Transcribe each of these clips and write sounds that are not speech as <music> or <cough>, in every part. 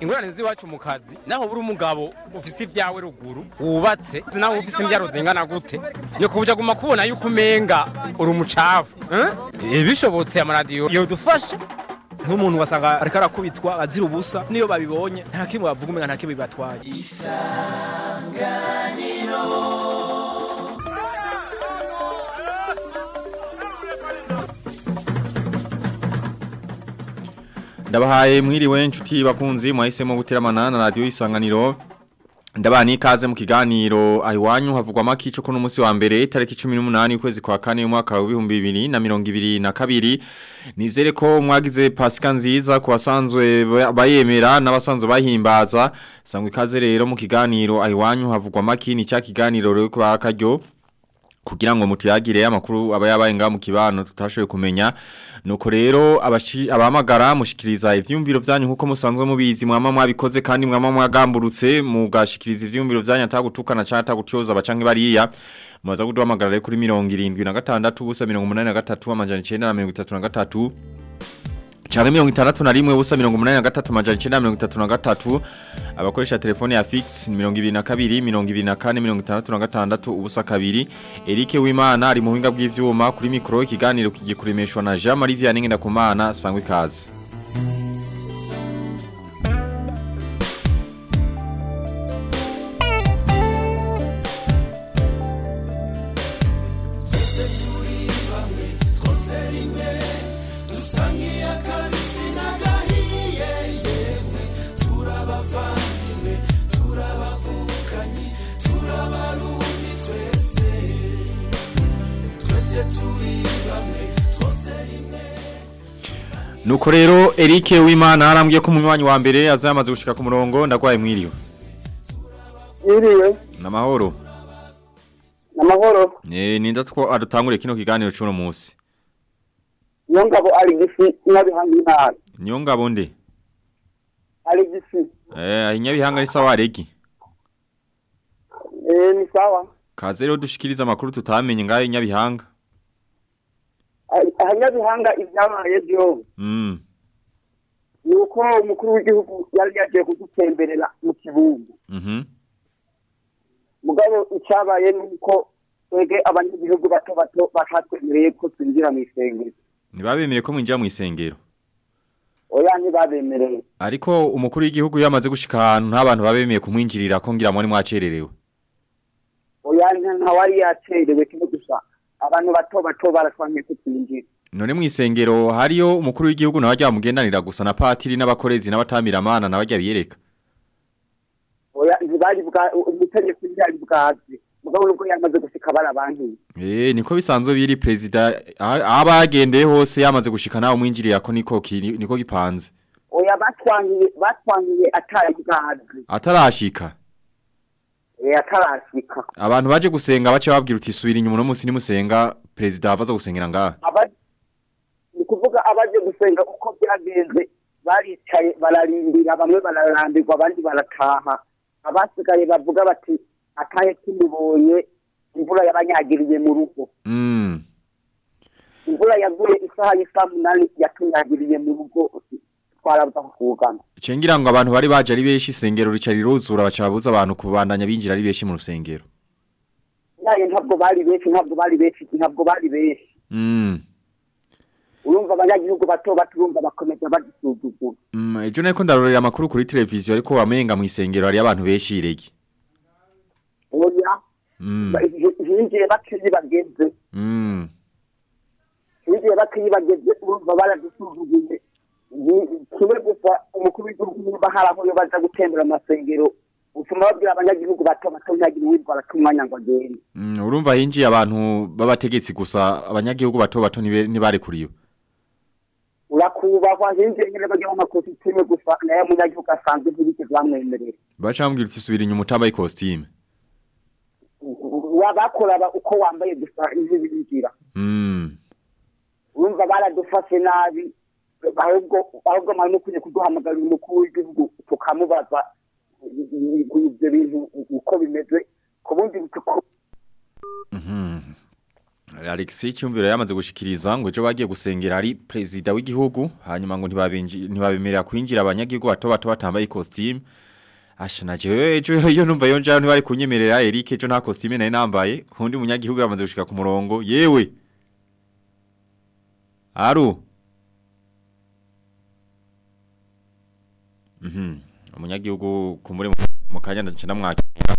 ingorane z'iwacu mu kazi naho buri umugabo ufise ibyawe ruguru wubatse. Naho ufise imbyaro zingana gute. Ni kubuja guma kubona yuko umenga uri umucafu eh? bishobotse amaradiyo yodufasha. Nk'umuntu wasanga ariko arakubitwa azira ubusa. Niyo babibonye nta kimwe bavuga umenga nta kimwe bibatwaye ndabahaye mwiriwe inshuti bakunzi mwahisemo guteramana na radio isanganiro. Ndabani ikaze mu kiganiro ahiwanyu havugwa makico ko n'umunsi wa mbere tariki 18 ukwezi kwa kane mwaka wa 2022 nizere ko mwagize pasika nziza ku basanzwe bayemera n'abasanzwe bahimbaza sangwe ikaze rero mu kiganiro ahiwanyu havugwa makini cya kiganiro rero kwa karyo kugira ngo mutuyagire amakuru aba yabaye ngaho mu kibano tutashoboye kumenya. Nuko rero abamagara mushikiriza ivyumviro vyanyu nkuko musanzwe mubizi mwama mwabikoze kandi mwama mwagamburutse mugashikiriza ivyumviro vyanyu atagutukana cyangwa atagutyoza bacanke bariya. Muza kuduhamagara kuri 76 ubusa 83 amajana 933 Chare mirongo itandatu na rimwe ubusa mirongo munani na gatatu majana icenda mirongo itatu na gatatu. Abakoresha telefone ya fix mirongo ibiri na kabiri mirongo ibiri na kane mirongo itandatu na gatandatu ubusa kabiri. Eric Wimana ari mu buhinga bw'ivyuma kuri mikoro ikiganiro kigiye kuremeshwa na Jean Marie Vianney Ndakumana sangwe ikaze Nuko rero Eric Wimana arambwiye ko munywanyi wa mbere azamaze gushika ku murongo ndagwaye mwiriwe. Mwiriwe. Namahoro. Namahoro. Eh ninda two adutangure kino kiganiro cuno munsi. Nyongabo ari gisi nyabihanga intara. Nyongabo nde? Ari gisi. Eh ari nyabihanga ni sawa regi. Eh ni sawa. Kaze rero dushikiriza amakuru tutamenye ngaye nyabihanga. Ahanyabihanga ibyabaye byo Mm. nuko umukuru w'igihugu yari yagiye kudutemberera mu kibungo Mhm. mugabo icyabaye nuko twege abanyagihugu bato bato bakatwemereye ko twinjira mu isengero Nibabemere ko mwinjira mu isengero. oya ntibabemereye Ariko umukuru w'igihugu yamaze gushika ahantu nta bantu babemeye kumwinjirira ko ngira muri mwacererewe. oya ntawari yacerewe kimwe abantu bato bato barashwanye kutinjira None mu isengero hariyo umukuru w'igihugu nawe ajya mugendanira gusa na patiri n'abakorezi n'abatamirana nabajya biyereka. oya ibari bwa umutegeko ntiyari bwazi mugabo nuko yamaze gushika barabantu Eh niko bisanzwe biri president abagendeye hose yamaze gushika nawe mwinjiriye ako niko niko gipanze. oya batwangiye batwangiye atari bwazi Atarashika. Eh atarashika Abantu baje gusenga bace babwira uti subira inyuma no munsi nimusenga president avaza gusengera ngaha. ni kuvuga abaje gusenga uko byagenze baricaye bararindira bamwe bararambirwa abandi barataha abasigaye bavuga bati atahe tumubonye imvura yabanyagiriye mu rugo Mm. imvura yaguye isaha y'isaa munani yatunyagiriye mu rugo twarabuza kugama Cengira ngo abantu bari baje ari beshi isengero rica riruzura baca babuza abantu kubandanya binjira ari beshi mu rusengero. ntabwo bari benshi ntabwo bari benshi ntabwo bari benshi Mm. urumva abanyagihugu bato bato urumva bakomeza bagisuzugura Mm, ejo nako ndarorera amakuru kuri televiziyo ariko wamenga mu isengero hari abantu beshi iregi. oya hinjiye bakeyi bageze Mm. hinjiye bakeyi bageze urumva baradusuzuguye kimwe gusa umukuru w'igihugu niba hari aho baza gutembera amasengero utuma babwira abanyagihugu bato bato ntihagire uwirwa arata umwanya ngo agende Mm, urumva hinjiye abantu b'abategetsi gusa abanyagihugu bato bato ntibarekuriwe. urakubahwa hinjiye nyine bajya mu makositime gusa na yo munyagihugu asanzwe ntibike bamwemerera Baca bambwira uti subira inyuma utambaye costume. wabakoraba uko wambaye gusa ivyo binjira Mm. urumva baradufashe nabi ahubwo mwari mukwiye kuduhamagarira umukuru w'igihugu tukamubaza ibyo bintu uko bimeze ku bundi tuko Mhm. Alexis Cyumviro yamaze gushikiriza ngo ejo bagiye gusengera ari president w'igihugu hanyuma ngo ntibabemerera kwinjira abanyagihugu bato bato batambaye costume. Asha na jewe ejo iyo numva yo njana ntibari kunyemerera Eric ejo nta costume nari nambaye undi munyagihugu yamaze gushika ku murongo. Yewe! Aru! Umunyagihugu kumure mu- mu kanya ndace ndamwakira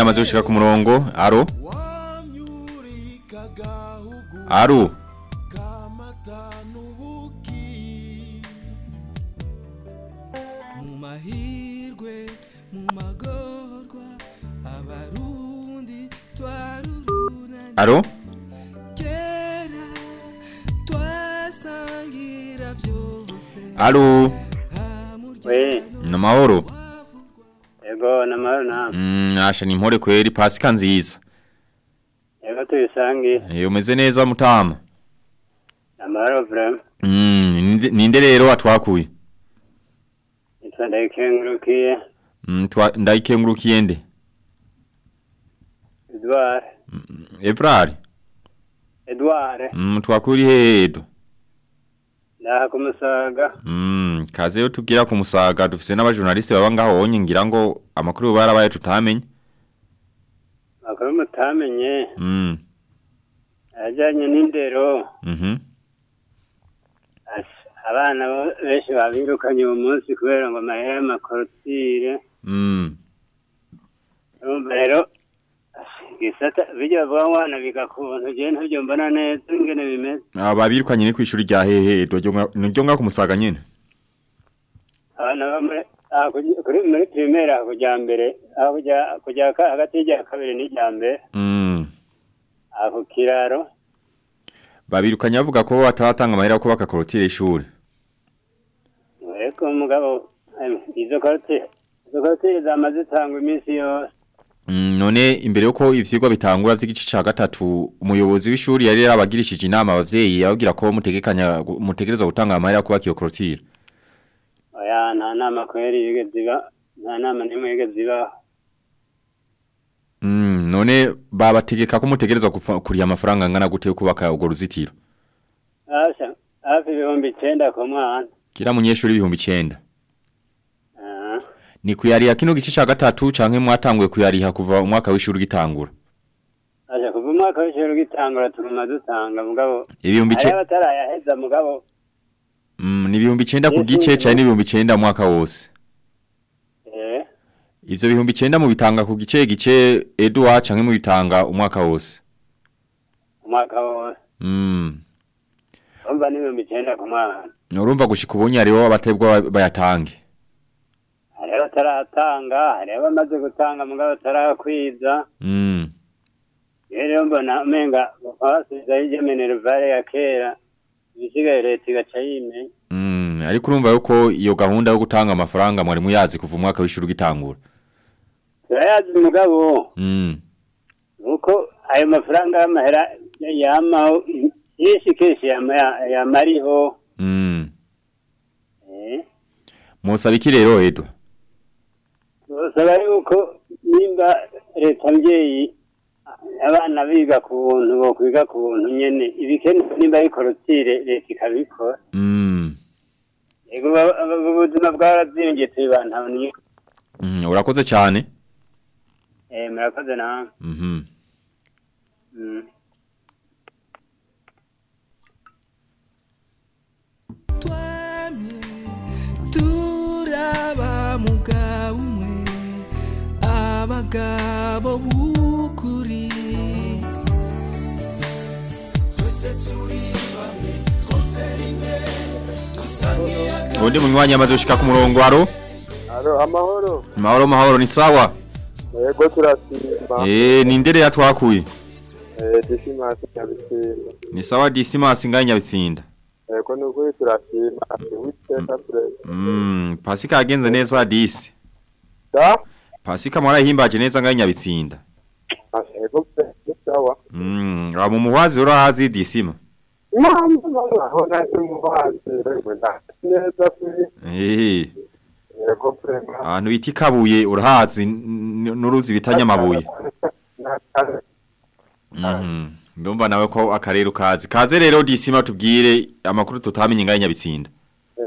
undi munywanyi yamaze gushika ku murongo aro wamyura ni mpore kweri pasika nziza. Ego tuyisangiye Eh umeze neza mutama namahoro vrem. Mm ninde- rero atwakuye? Nitwa ndayikengurukiye. Mm twa ndayikengurukiye nde? Mm, Evrari Edwar Mm twakuri hedo ndaha kumusaga. Mm kaze yo tubwira kumusaga dufise n'abajournaliste baba ngaho onye ngira ngo amakuru barabaye tutamenye makuru mutamenye Mm. ajanye n'indero. Mhm Asha, abana benshi babirukanye uyu munsi kubera ngo amahera y'amakorotire Mm. Rero gisata bijya bavuga ngo abana biga ku buntu jewe ntabyo mbona neza ingene bimeze. Ababirukanye ni kwishuri rya hehe ryo nga ku musaga nyene abana kugi- kuri muri aha kujya mbere kujya hagati y'irya kabiri n'irya mbere. Mm. Ku kiraro. Babirukanye bavuga ko bataratanga amahera ko bakakorotira ishuri ariko mugabo izo korotire izo korotire zamaze zitangwa iminsi yose. Mm, none imbere yuko ivyigwa bitangura vy'igice ca gatatu umuyobozi w'ishuri yari yarabagirishije inama abavyeyi yababwira ko mutegekanya mutegerezwa gutanga amahera kuba kiyo korotira oya nta nama kweri yigeze iba nta nama n'imwe yigeze ibaho. Mm, none babategeka ko mutegerezwa kufa- kuriha amafaranga angana gute yo kubaka urwo ruzitiro? Hafi ibihumbi icenda ku mwana kira munyeshuri ibihumbi icenda Ah, ni kuyariha kino gice ca gatatu canke mwatanguye kuyariha kuva umwaka w'ishuri gitangura? Asha kuva umwaka w'ishuri ugitangura tuguma dutanga mugabo. Ibihumbi hariho ice abatarayaheza mugabo. Ni ibihumbi icenda ku gice canke n'ibihumbi icenda mu mwaka wose. Eh. Ivyo bihumbi icenda mu bitanga ku gice gice Edouard canke mu bitanga umwaka wose. Umwaka wose. Mm. umva n'ibihumbi icenda ku mwana urumva gushika ubunye hariho abatebwa bayatange. Hariho abataratanga hariho abamaze gutanga mugabo batarakwiza mm. rero mbona umenga basubizaho iryo minerivare ya kera. Ibisigaye leta igaca yimenya Mm. ariko urumva yuko iyo gahunda yo gutanga amafaranga mwari muyazi kuva umwaka w'ishuri ugitangura turayazi mugabo mm. nuko ayo mafaranga y'amahera yamaho kenshi kenshi yama yama ariho mm. eh musaba iki rero Edo usaba yuko nimba leta mbyeyi abana biga ku buntu bo kwiga ku buntu nyene ibikenewe nimba ari korotire leta ikabikora mm. yego ba- ba- ubuzima bwarabyiyongeye tubibantabonye mm. urakoze cyane eh murakoze nawe mhm mm. twamye turaba mugabo umwe abagabo b'ukuri undi munywanyi amaze gushika ku murongo aro Alo, amahoro. mahoro ni sawa yego turashima Eh nindere yatwakuye. Eh, disimasi nyabitsinda Ni sawa Dismas nganya bitsinda. yego ni ukuri turashima uwiteka tureza Mm, Pasika yagenze neza disi. da Pasika mwarahimbaje neza nganya bitsinda. Sawa Mm, mu urahazi disima. ahantu bita ikabuye urahazi n'uruzi bitanya amabuye. Mhm. Ndumva nawe ko akarere ukazi. Kaze rero disima tubwire amakuru tutamenye nganya bitsinda.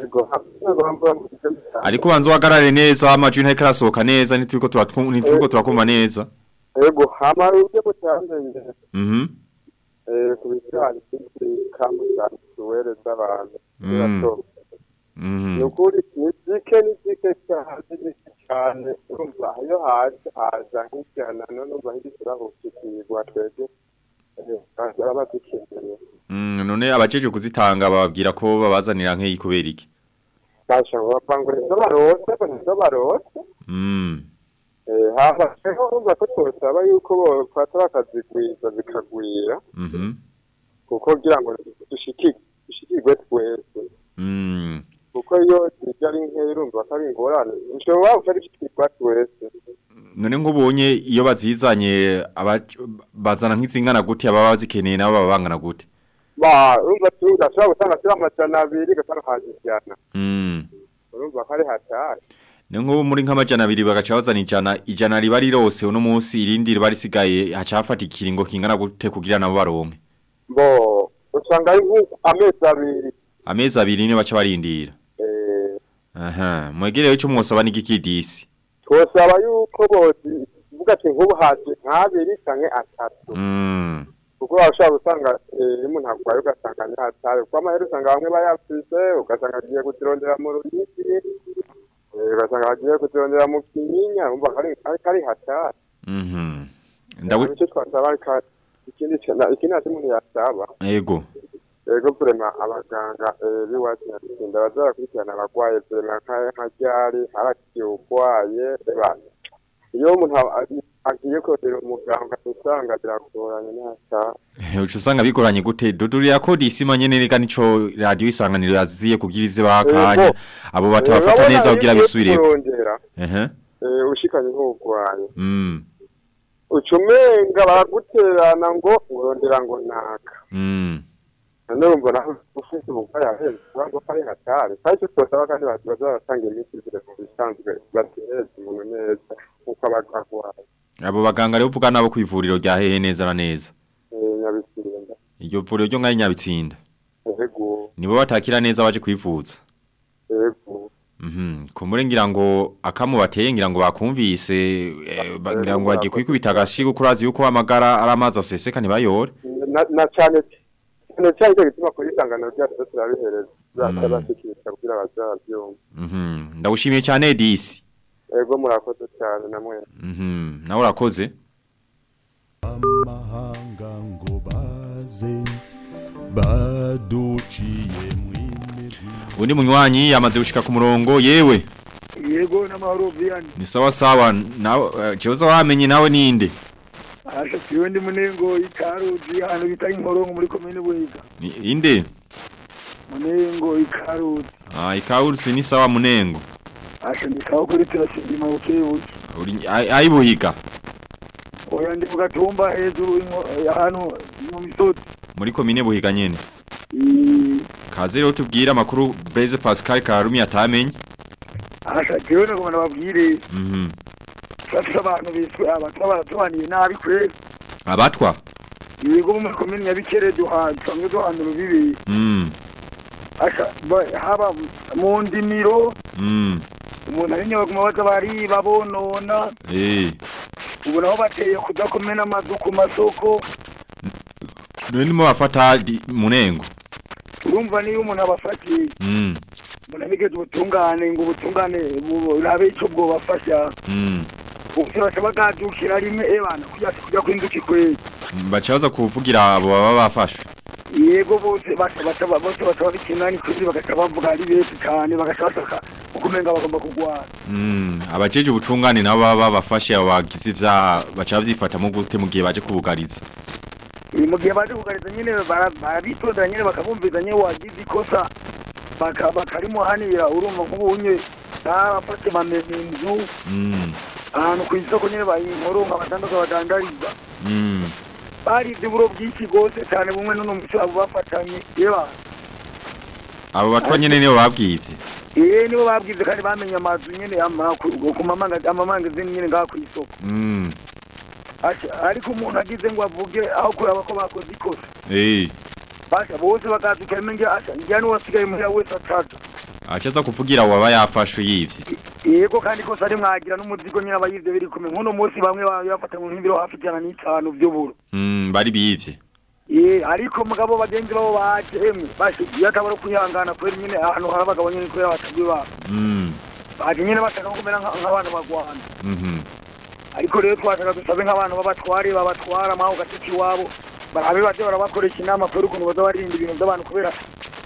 yego yego mbona Ariko banzo wagarare neza amajwi ntari karasohoka neza turatwu nituko turakumva neza. Yego hama uje mutandenge Mhm. eh kubijyanye n'ikamu tuwereza abantu Mm. Birato- Mhm. ni ukuri ni zike ni zike cyane ni zike cyane urumva iyo haje haza nk'ijana none urumva ntigisirahukikirwa twebwe baba badukeneye Mm, none abajeje kuzitanga bababwira ko babazanira nk'iyi kubera iki? bashobora bapangura izo barose ngo nizo barose Eh, hama rero urumva ko twosaba yuko bofata bakazigwiza zikagwira Mhm. kuko kugira ngo dushikirwe twese Mm. kuko iyo zijya ari nkeya urumva ko ari ingorane ushobora utari dushikirwa twese None nk'ubonye iyo bazizanye bazana nk'izingana gute ababa bazikeneye nabo baba bangana gute? urumva tu urashobora gusanga turi amajana abiri ugasanga haje ijana Mm. urumva ko ari hatari Nk'ubu muri nk'amajana abiri bagaca bazana ijana ijana riba rirose uno munsi irindi riba risigaye haca hafata ikiringo kingana gute kugira nabo baronke. bo usanga ari nk'amezi abiri Amezi abiri niyo baca barindira. eh, Aha, mwegereyo cyo mwosaba n'igikidisi. twosaba yuko bose uvuga ati nk'ubu haje nk'abiri canke atatu Mm. kuko urashobora gusanga eh, iyo umuntu arwaye ugasanga ni hatari kuko amahera usanga bamwe bayafise ugasanga agiye kuzirondera mu ruyigi eh, ugasanga bagiye kuzirondera mu kinyinya umva ko ari- ko ari hatari icyo twasaba ikindi ati umuntu yasaba ego. yego vrema abaganga b'iwacu nyatsinda baza barakurikirana abagwaye vrema nka- ryari harakiye urwaye iyo umuntu agiye kurondera umuganga usanga biragoranye ntataha Ucu usanga bigoranye gute? Dudurira ko disima nyene rega nico radio isanganiro yaziye kugira ize bakanya Yego. abo batabafata neza kugira bisubire. eh, ushikanye nk'urwaye mm. Ucumenga baraguterana ngo urondera ngo naka. None urumva nawe ufite umugwayi aheze kuvuga ko ari hatari kandi icyo twosaba kandi baza baratanga imiti kugira ngo bisanzwe batereze umuntu neza nk'uko aba arwaye abo baganga rero uvuga nabo kwivuriro rya hehe neza na neza. Nyabitsinda iryo vuriro ryo ngaye nyabitsinda nibo batakira neza baje kwivuza Mhm. Kumure ngira ngo akamu bateye ngira ngo bakumvise eh, ngira ngo bagiye kwikubita agashi kuko urazi yuko amagara ari amazi aseseka ntibayore. Na cyane cyane cyane icyo gituma kuri isangano ryacu turabihereza tuzabashyikirisha kugira bazabyumva mhm ndawushimiye cyane disi. Ego murakoze cyane namwe mhm nawe urakoze. Amahanga ngo baze baduciye undi munywanyi yamaze gushika ku murongo yewe. Yego n'amahoro viyani ni sawa sawa nawe jewe wamenye nawe ninde asha siwe ndi munengo ikaruzi ahantu bita inkoronko muri komine buhiga inde? Munengo ikaruzi ah ikawurisi ni sawa munengo asha ndikaho kuri turashima bukebuke uri ai- hika? oya ndi muka gatumba hejuru inko- eh, ahantu mu misozi muri komine buhiga nyene? Kaze rero tubwire amakuru Blaise Pascal Karumi atamenye asha jewe nagomba nababwire mhm turafise abantu biswe abatwa baratubaniye nabi kweri. Abatwa? Yego duha dusanzwe duhana urubibi mm aka ba- haba mu ndimiro. Mm umuntu ari baguma baza bariba bonona. Eh. Ubu bateye kudakomena amazu ku masoko. None mo bafata di- munengo? Urumva niyo umuntu abafatiye. Umuntu abigeze ubutungane ngo ubutungane burabe icyo bwobafasha mm ubusi baca bagadukira rimwe ebana kujya kujya kwinduka ikwezi. Bacaza kuvugira abo baba bafashwe. Yego bose baca baca bose baca babikinani kwezi bagaca bavuga ari benshi cyane bagaca bashaka ukumenga bagomba kurwana Mm, abajeje ubutungane nabo baba bafashe abo bagize ivyaha baca bavyifatamo gute mu gihe baje kubugariza. Eh, mu gihe baje kugariza nyine bara- barabitondera nyine bakabumviza nyine wagize ikosa baka- bakarimuhanira urumva nk'ubunye barafashe bamenya inzu Mm, ahantu ku isoko nyine bayinkoronka batanduka badandariza mm. barivye uburo bwinshi gose cyane bumwe n'uno musi abo bafatanye yeba abo batwa nyene nibo babwivye eh nibo babwize kandi bamenye amazu nyine ku mamanga amamangazini nyine ngaha ku isoko. Mm, Asha, ariko umuntu agize ngo avuge aho kuraba ko bakoze ikosa. Basha bose bakadukira nge asha njya n'uwasigaye muhira wese ataza acaza kuvugira waba yafashwe yivye? Yego kandi ikosa ari mwagira n'umuzigo nyine abayivye biri kumwe. Nk'uno munsi bamwe bafata mu nk'ibiro hafi ijana n'itanu vy'uburo. Mm, bari bivye Eh, ariko mugabo bagenzi babo baje emwe bashe iyo atabara kwihangana kweri nyine ahantu hari abagabo nyine kubera batajwe babo. Mm, baje nyine bashaka kumera nka- nk'abantu bagwana. Mhm. ariko rero twashaka dusabe nk'abantu b'abatware babatwara maho gatiki iwabo barabe baje barabakoresha inama kubera ukuntu baza baririnda ibintu by'abantu kubera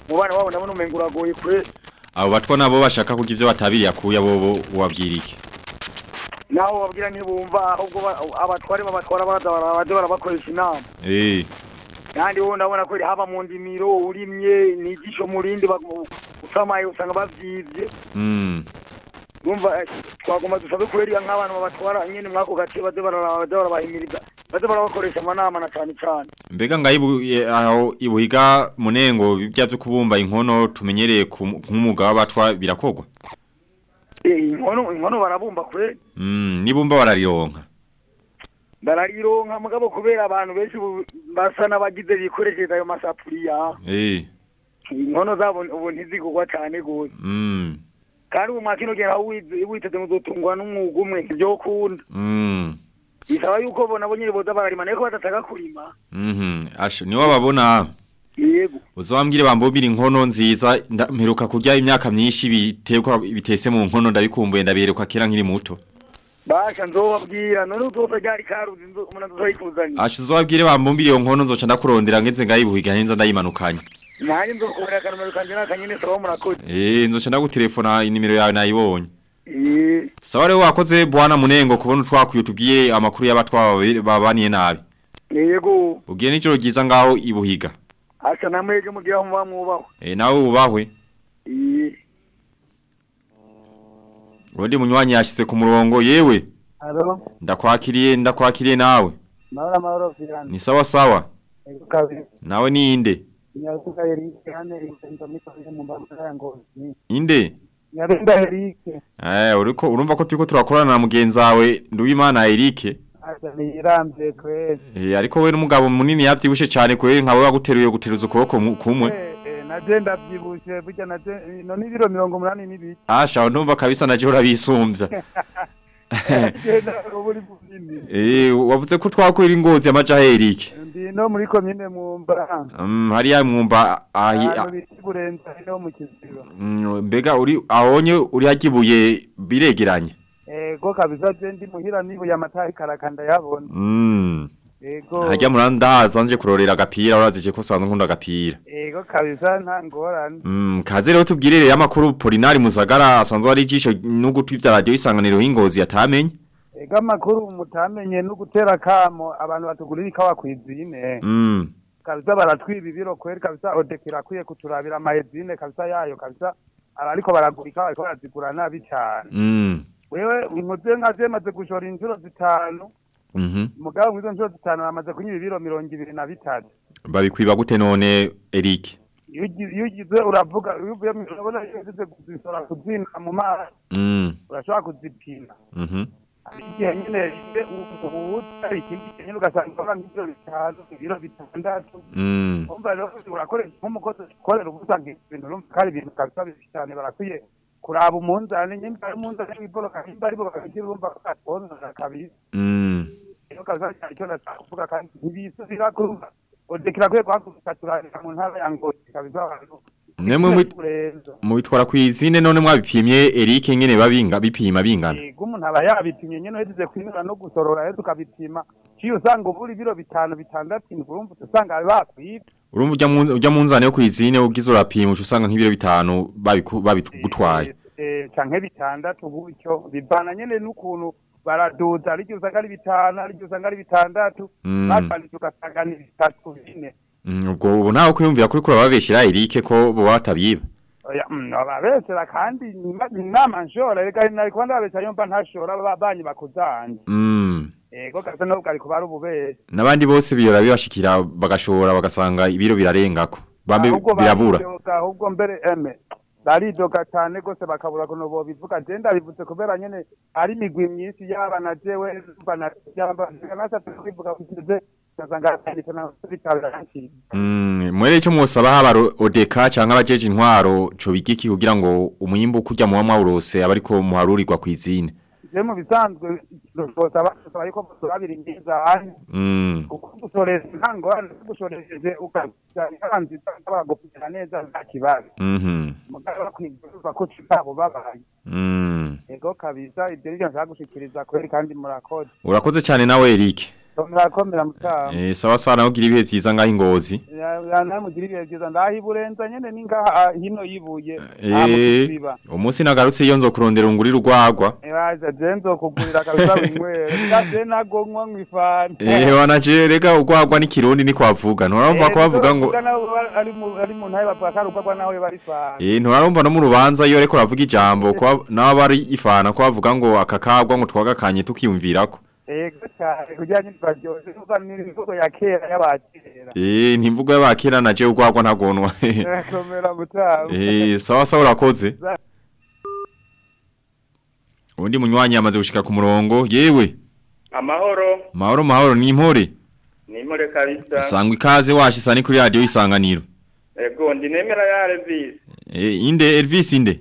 mu bana babo ndabona umenga uragoye kweri abo batwa nabo bashaka kugira ivyo batabiriye akuya bobo wabwira iki naho babwira ntibumva ahubwo ba- abatware babatwara baza bara- baje barabakoresha inama. Eh. Kandi wowe ndabona ko haba mu ndimiro urimye nigisho murindi usamaye usanga bavyivye mm. Urumva eh, twagomba dusabe kubera nk'abantu babatwara nyene mwako gace baze barabahimiriza baze barabakoresha amanama na cane cane. Mbega nga ibu, ye- aho ibuhiga munengo bya byo kubumba inkono tumenyereye ku- nk'umwuga w'abatwa birakogwa? Eh, inkono inkono barabumba kweri mm, nibumba bararironka. Bararironka mugabo kubera abantu benshi basa n'abagize bikoresheje ayo masafuriya. Eh. Inkono zabo ubu ntizigurwa cane gose mm, kandi ubu mwakino gihe witeze muzotungwa n'umwuga umwe ntivyokunda mm. bisaba yuko bo nabo nyene boza bararima ariko badataka kurima. Mhm, ni we babona yego. Uzambwire bambumbira inkono nziza mperuka kurya imyaka myinshi biterwa bitese mu nkono ndabikumbuye ndaberekwa kera nkiri muto. Basha nzobabwira none uzoza ryari karuzi umuntu azoyikuzanira asha uzabwire bambumbira iyo nkono nzoca ndakurondera ngeze ngayibuhiga neza ndayimanukanye nanjye nzokubarira akanomero kanje n'akanyene sawa murakoze eh nzoca ndagutelefona inimero yawe nayibonye Eh, sawa rero wakoze bwana munengo kubona utwakuye tubwiye amakuru y'abatwa babaniye nabi. Yego ugiye n'ijoro ryiza ngaho ibuhiga. Asha namwege mugira muba mwubahwe eh nawe ubahwe. Eh, ubundi munywanyi yashyize ku murongo yewe. Halo, ndakwakiriye ndakwakiriye nawe. Mahoro mahoro ni sawa sawa. Nawe ni inde. Nyaruka Eric hane inzo mito mu mbambara ya ngozi. inde? Nyarenda Eric. Eh uriko urumva ko turiko turakorana na mugenzi wawe Nduwimana Eric. Asa ni irambye kweli. eh ariko we n'umugabo munini yavyibushe cyane kweri nkawe waguteruye guteruza ukuboko kumwe. Eh, eh, naje ndavyibushe burya naje none ibiro mirongo umunani n'ibiki. asha ndumva kabisa naje urabisumbya. <laughs> Eh wavuze ko twakwira ingozi amaja Eric Ndi no muri komine mwumba. um, hariya mwumva ahi Ahantu biti burenza no mu kiziba. mm, mbega uri ahonye uri hagibuye biregeranye Ego kabisa je ndi muhira nibuye amatayi karakanda yabona. mm. Ego. hajya murandaza nje kurorera agapira urazije ko sanzwe nkunda agapira Ego kabisa nta ngorane. Mm, kaze rero tubwirire amakuru Polinari Muzagara asanzwe ari jisho n'ugutwi vya radio isanganiro y'ingozi yatamenye. Ego amakuru mutamenye no gutera kamo abantu batugurira ikawa kwizine. Mm. kabisa baratwiba ibiro kweri kabisa odekera akwiye kuturabira amahezine kabisa yayo kabisa ariko baragura ikawa ariko barazigura nabi cyane Mm. wewe inkoze nka zemaze gushora inshuro zitanu Mhm. mugabo mwizo nshuro zitanu bamaze kunywa ibiro mirongo ibiri na bitatu Babikwiba gute none Eric? iyo ugi- iyo ugize uravuga mu iyo ugize kuzisora kuzina mu mazi Mm. urashobora kuzipima Mhm. Hari igihe nyine rimwe ubuta ikindi gihe nyine ugasanga urabona nk'ibiro bitanu ibiro bitandatu Mm. umva rero urakoresha nk'umukozi ukorera uba usanga ibintu urumva ari ibintu kabisa bibi cyane barakwiye kuraba umunzani nyimba ari umunzani w'iboroka nimba ari bo bakagira urumva ko batwonona kabisa rero kabisa cyane icyo ndashaka kuvuga kandi ntibisubira kurumva odekera kwiye guhaguruka turarika mu ntara ya ngozi kabisa abantu Mubitwara kwizine none mwabipimye Eric ngene babinga bipima bingana. yego umuntu aba yabipimye nyine uhejeje kwinura no gusorora rero tukabipima ciye usanga ubura ibiro bitanu bitandatu indwi urumva usanga bakwiba Urumva ujya mu nzane yo kwizine ugize urapima uca usanga nk'ibiro bitanu babigutwaye. eh canke bitandatu gutyo bivana nyene n'ukuntu baraduza ariko usanga ari bitanu ariko usanga ari bitandatu Mm. batanditse ugasanga ni bitatu bine ubwo ubu ntawe kwiyumvira kuri kuri babeshera Eric ko bo mm, ababesera kandi inama nshora reka nariko ndabesera yomba ntashora ba- banyi bakuzanje mm. ego gasa no bwari kuba ari ububere nabandi bose biyora bibashikira bagashora bagasanga ibiro birarengako babe birabura ahubwo mbere eme baridoga cyane rwose bakabura kuno bobivuga je ndabivuze kubera nyene ari imigwi myinshi yaba na jewe mba na yaba na biranciye Mm, mwere ico mwosaba haba odeka canke abajeje intwaro co bigiki kugira ngo umwimbu kurya muba mwawurose abariko muharurirwa kwizine je mu bisanzwe rwose abasaba yuko musobabira ingiza handi Mm. uko gusoreza nta ngorane gusoresheje ukajya nziza bagupfira neza nta kibazo Mhm. mugabo bakwigurwa ko citabo babaye Mm. ego kabisa ibyo nivyo nshaka gushikiriza kweri kandi murakoze Urakoze cyane nawe Eric. Murakomera mutaha Eh sawa sawa nawe gira ibihe vyiza ngaho ingozi. namugira ibihe byiza ndaha iburenza nyene ni ngaha ah, hino yibuye Eh umunsi nagarutse iyo nzo kurondera ungurira urwagwa. baza je nzokugurira kabisa winywera ndaje nago nywa mwifana Eh wanaje rega urwagwa n'ikirundi ni kwavuga. Nturumva ko bavuga ngo ari mu ari mu ntaye bavuga ko urwagwa nawe bari fana Eh nturumva no mu rubanza iyo ariko ravuga ijambo ko nabo bari ifana ko bavuga ngo akakagwa ngo twagakanye tukiyumvirako. Ngo baryoze kuko ni imvugo ya kera y'abakera. Eh ntimvugo y'abakera naje urwagwa ntagonwa. komera mutaha Eh sawa sawa urakoze. Undi munywanyi yamaze gushika ku murongo. Yewe. Amahoro. Mahoro mahoro ni impore. Ni more kabisa. Sangwa ikaze washisa ni kuri radio isanganiro ego ndi nemera ya Elvis. Eh inde Elvis inde.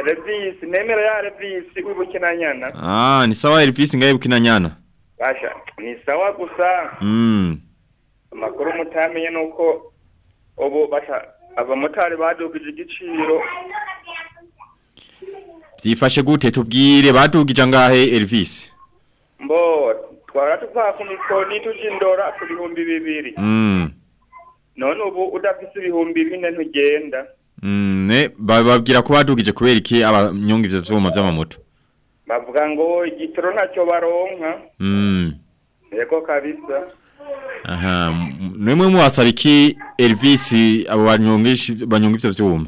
Elvis nemera ya Elvis wibukinanyana ah ni sawa Elvis ngaye bukinanyana? Basha ni sawa gusa. Mm amakuru mutamenye nuko ubu basha abamotari badugije igiciro. Byifashe gute tubwire badugije ngahe Elvis mbo twara tuva ku mikoni tujindora ku bihumbi bibiri. Mm none ubu udafise ibihumbi bine ntugenda. Bababwira ko badugije kubera iki abanyonga ivyo vyuma vy'amamoto? Bavuga ngo igitoro ntacyo baronka. Mm. Yego kabisa. Aha m- nemwe muwasaba iki Elvis abo banyonga ivyo vyuma?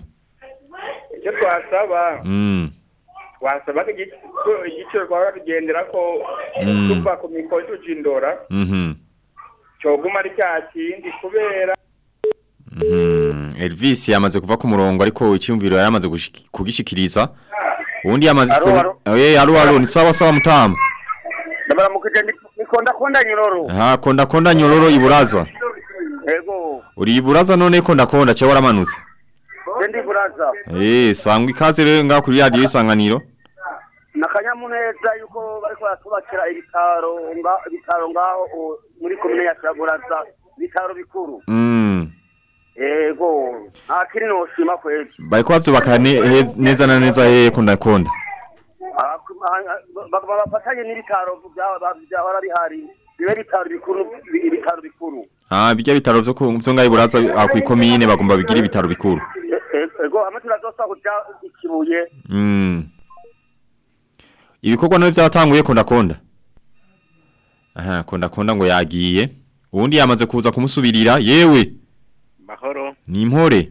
Icyo twasaba. Mm. Wasaba ko igi- ko igiciro twaba tugendera ko Mm. tuva ku mikoni tujindora mhm coguma ari cya kindi kubera. Elvis yamaze kuva ku murongo ariko icyumviro yamaze gushiki- kugishikiriza. Ubundi yamaze eh alo alo ni sawa sawa mutamba. Ndabaramukije nikonda konda nyororo. Ha konda konda nyororo iburaza ego. Uri iburaza none konda konda cyo waramanutse ndi buraza. Eh sangwa ikaze rero nga kuri radio isanganiro nakanyamuneza yuko bariko batubakira ibitaro nga ibitaro ngaho muri komine ya Kiraburaza ibitaro bikuru. Mm. Ego nta kiri noshima kweli bariko bavyubaka ne- he- neza na neza he konda konda Ah, ah, ba- ba- bafatanye n'ibitaro byaba byahora bihari bibe ibitaro bikuru bi- ibitaro bikuru ah bijya bitaro vyo ku vyo nga iburaza akwikomine bagomba bigira ibitaro bikuru E- e- ego hamwe turazosa kuja ikibuye Mm. Ibikorwa nawe byatanguye konda konda. Aha, konda konda ngo yagiye. Ubundi yamaze kuza kumusubirira yewe. Mahoro Ni impore.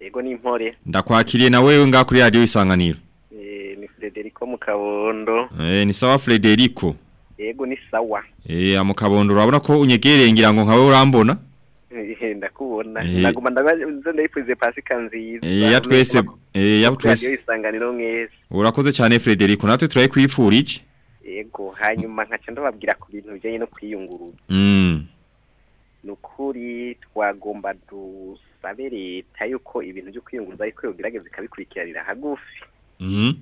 yego ni impore Ndakwakiriye na wewe nga kuri radio isanganiro. Eh, ni Federico Mukabondo Eh ni sawa Frederico. yego ni sawa Eh amukabondo urabona ko unyegereye ngira ngo nkawe urambona. Ndakubona naguma ndabaze ndayifuze pasika nziza ya twese ya twese. Isanganiro mwese Urakoze cyane Frederico natwe turaye kwifurije. yego hanyuma nkaca ndababwira ku bintu bijyanye no kwiyunguruza Mm. Ni ukuri twagomba dusabe leta yuko ibintu byo kwiyunguruza ariko yogerageza ikabikurikiranira hagufi Mhm.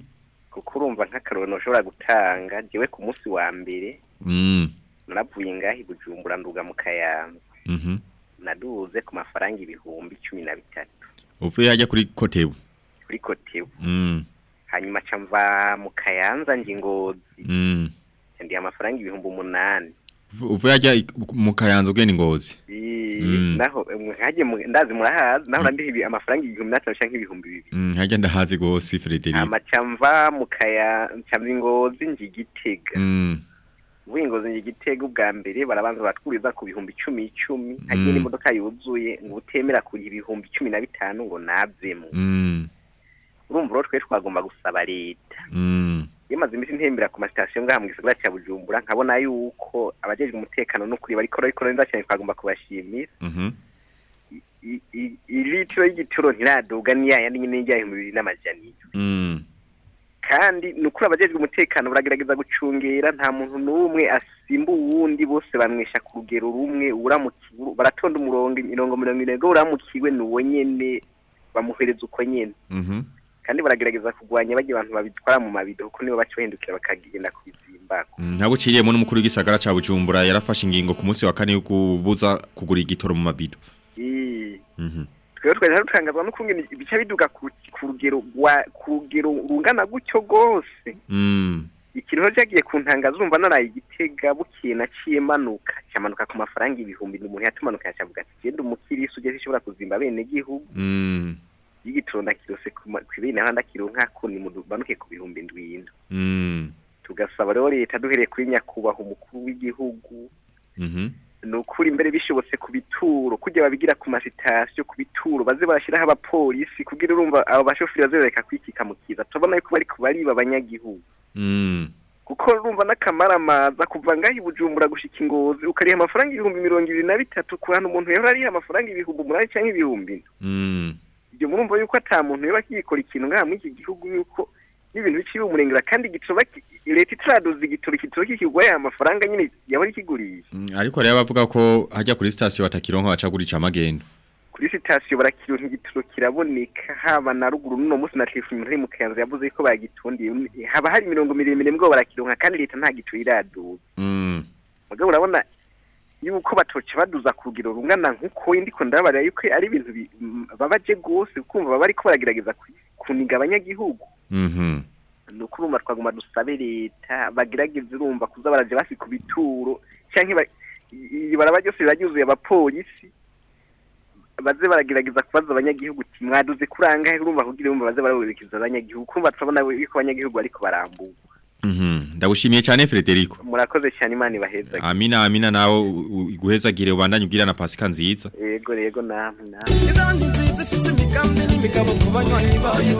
kuko urumva nk'akarorero ushobora gutanga jewe ku munsi wa mbere Mm. naravuye ngaho bujumbura nduga mu kayanza Mhm. naduze ku mafaranga ibihumbi cumi na bitatu Uvuye hajya kuri Kotebu. kuri kotebu Mm. hanyuma mva mu kayanza nje ngozi Mm. ndiye amafaranga ibihumbi umunani uvuye ajya mu kayanza ugenda ingozi Mm. naho haje ndazi murahazi naho nandiha ibi- amafaranga igihumbi n'atanu canke ibihumbi bibiri Mm, hajya ndahazi gose Frederic amacamva mu kaya ncamva ingozi nje igitega Mm. uvuye ingozi nje igitega ubwa mbere barabanza batwuriza ku bihumbi icumi icumi hagiye Mm. n'imodoka yuzuye ngo utemera kuriha ibihumbi cumi na bitanu ngo navemo Mm. urumva rero twe twagomba gusaba leta Mm. Yamaze iminsi ntembera ku masitasiyo ngaha mu gisagara cya bujumbura nkabona yuko abajejwe umutekano n'ukuri bariko barikora neza cyane twagomba kubashimira Mhm. Ilitiro y'igitoro ntiraduga niya yandi nyine y'ijya ibihumbi bibiri n'amajana Mm. kandi ni ukuri abajejwe umutekano baragerageza gucungera nta muntu n'umwe asimba uwundi bose bamwisha ku rugero rumwe uramukiwe baratonda umurongo mirongo mirongo irindwi uramukiwe ni uwo nyene bamuhereza uko nyene Mhm. Kandi baragerageza kurwanya bajya abantu babitwara mu mabido kuko nibo baca bahindukira bakagenda kubizimbako Mm, ntabwo uciriyemo n'umukuru w'igisagara ca Bujumbura yarafashe ingingo ku munsi wa kane yo kubuza kugura igitoro mu mabido Mhm. twebwe twari dutangazwa no kungena ibice biduga ku rugero ku rugero rungana gutyo rwose. Mm. ikintu cyagiye ku ntangazo urumva naraye igitega bukiye naciye manuka. Cyamanuka ku mafaranga ibihumbi umuntu yatumanuka yacavuga ati genda umukirisi ugeze ishobora kuzimba bene gihugu Y'igitoro ndakirose ku ibindi naho ndakironka ko ni mubanuke ku bihumbi ndwi indwi Mm. tugasaba rero leta duhereye kuri nyakubahwa umukuru w'igihugu Mhm. ni ukuri mbere bishobotse ku bituro kujya babigira ku masitasiyo ku bituro baze barashyiraho abapolisi kugira urumva abo bashoferi baze bareka kwikika mu kiza turabona yuko bari kubariba abanyagihugu Mm. kuko urumva n'akamaramaza kuva ngaho i bujumbura gushika ingozi ukariha amafaranga ibihumbi mirongo ibiri na bitatu ku hantu umuntu yahora ariha amafaranga ibihumbi umunani cyangwa ibihumbi Mm. Ibyo murumva yuko ata muntu yoba akikora ikintu ngaha muri iki gihugu yuko n'ibintu biciye umurengera kandi baki- leta itaraduza igitoro igitoro kikigwa ya mafaranga nyine yahora ikiguriye Mm, Ariko rero bavuga ko hajya kuri station batakironka bacagurica amagendo. kuri sitasiyo barakironka igitoro kiraboneka haba na ruguru n'uno munsi na telefone umuntu ari mu kayanza yavuze ko bagitundiye haba hari imirongo miremire mbwo barakironka kandi leta nta gitoro iraduza Mm. mugabo urabona yuko batoca baduza ku rugero rungana nk'uko ndiko ndabarira yuko ari ibintu babaje rwose ukumva baba ariko baragerageza ku- kuniga abanyagihugu Mhm. ni uko urumva twaguma dusabe leta bagerageza urumva kuza baraje basi ku bituro cyangwa ba- i- i- baraba ryose riba ryuzuye abapolisi baze baragerageza kubaza abanyagihugu uti mwaduze kurangahe urumva kugira urumva baze baraberekeza abanyagihugu kumva turabona yuko abanyagihugu bariko barambuka Mhm. Ndagushimiye cyane Frederico. murakoze cyane imana ibaheza Amina amina nawe iguhezagire ubandanye ugira na Pasika nziza. yego yego namwe namwe nziza ifise imigambi n'imigabo ku banywanyi bayo.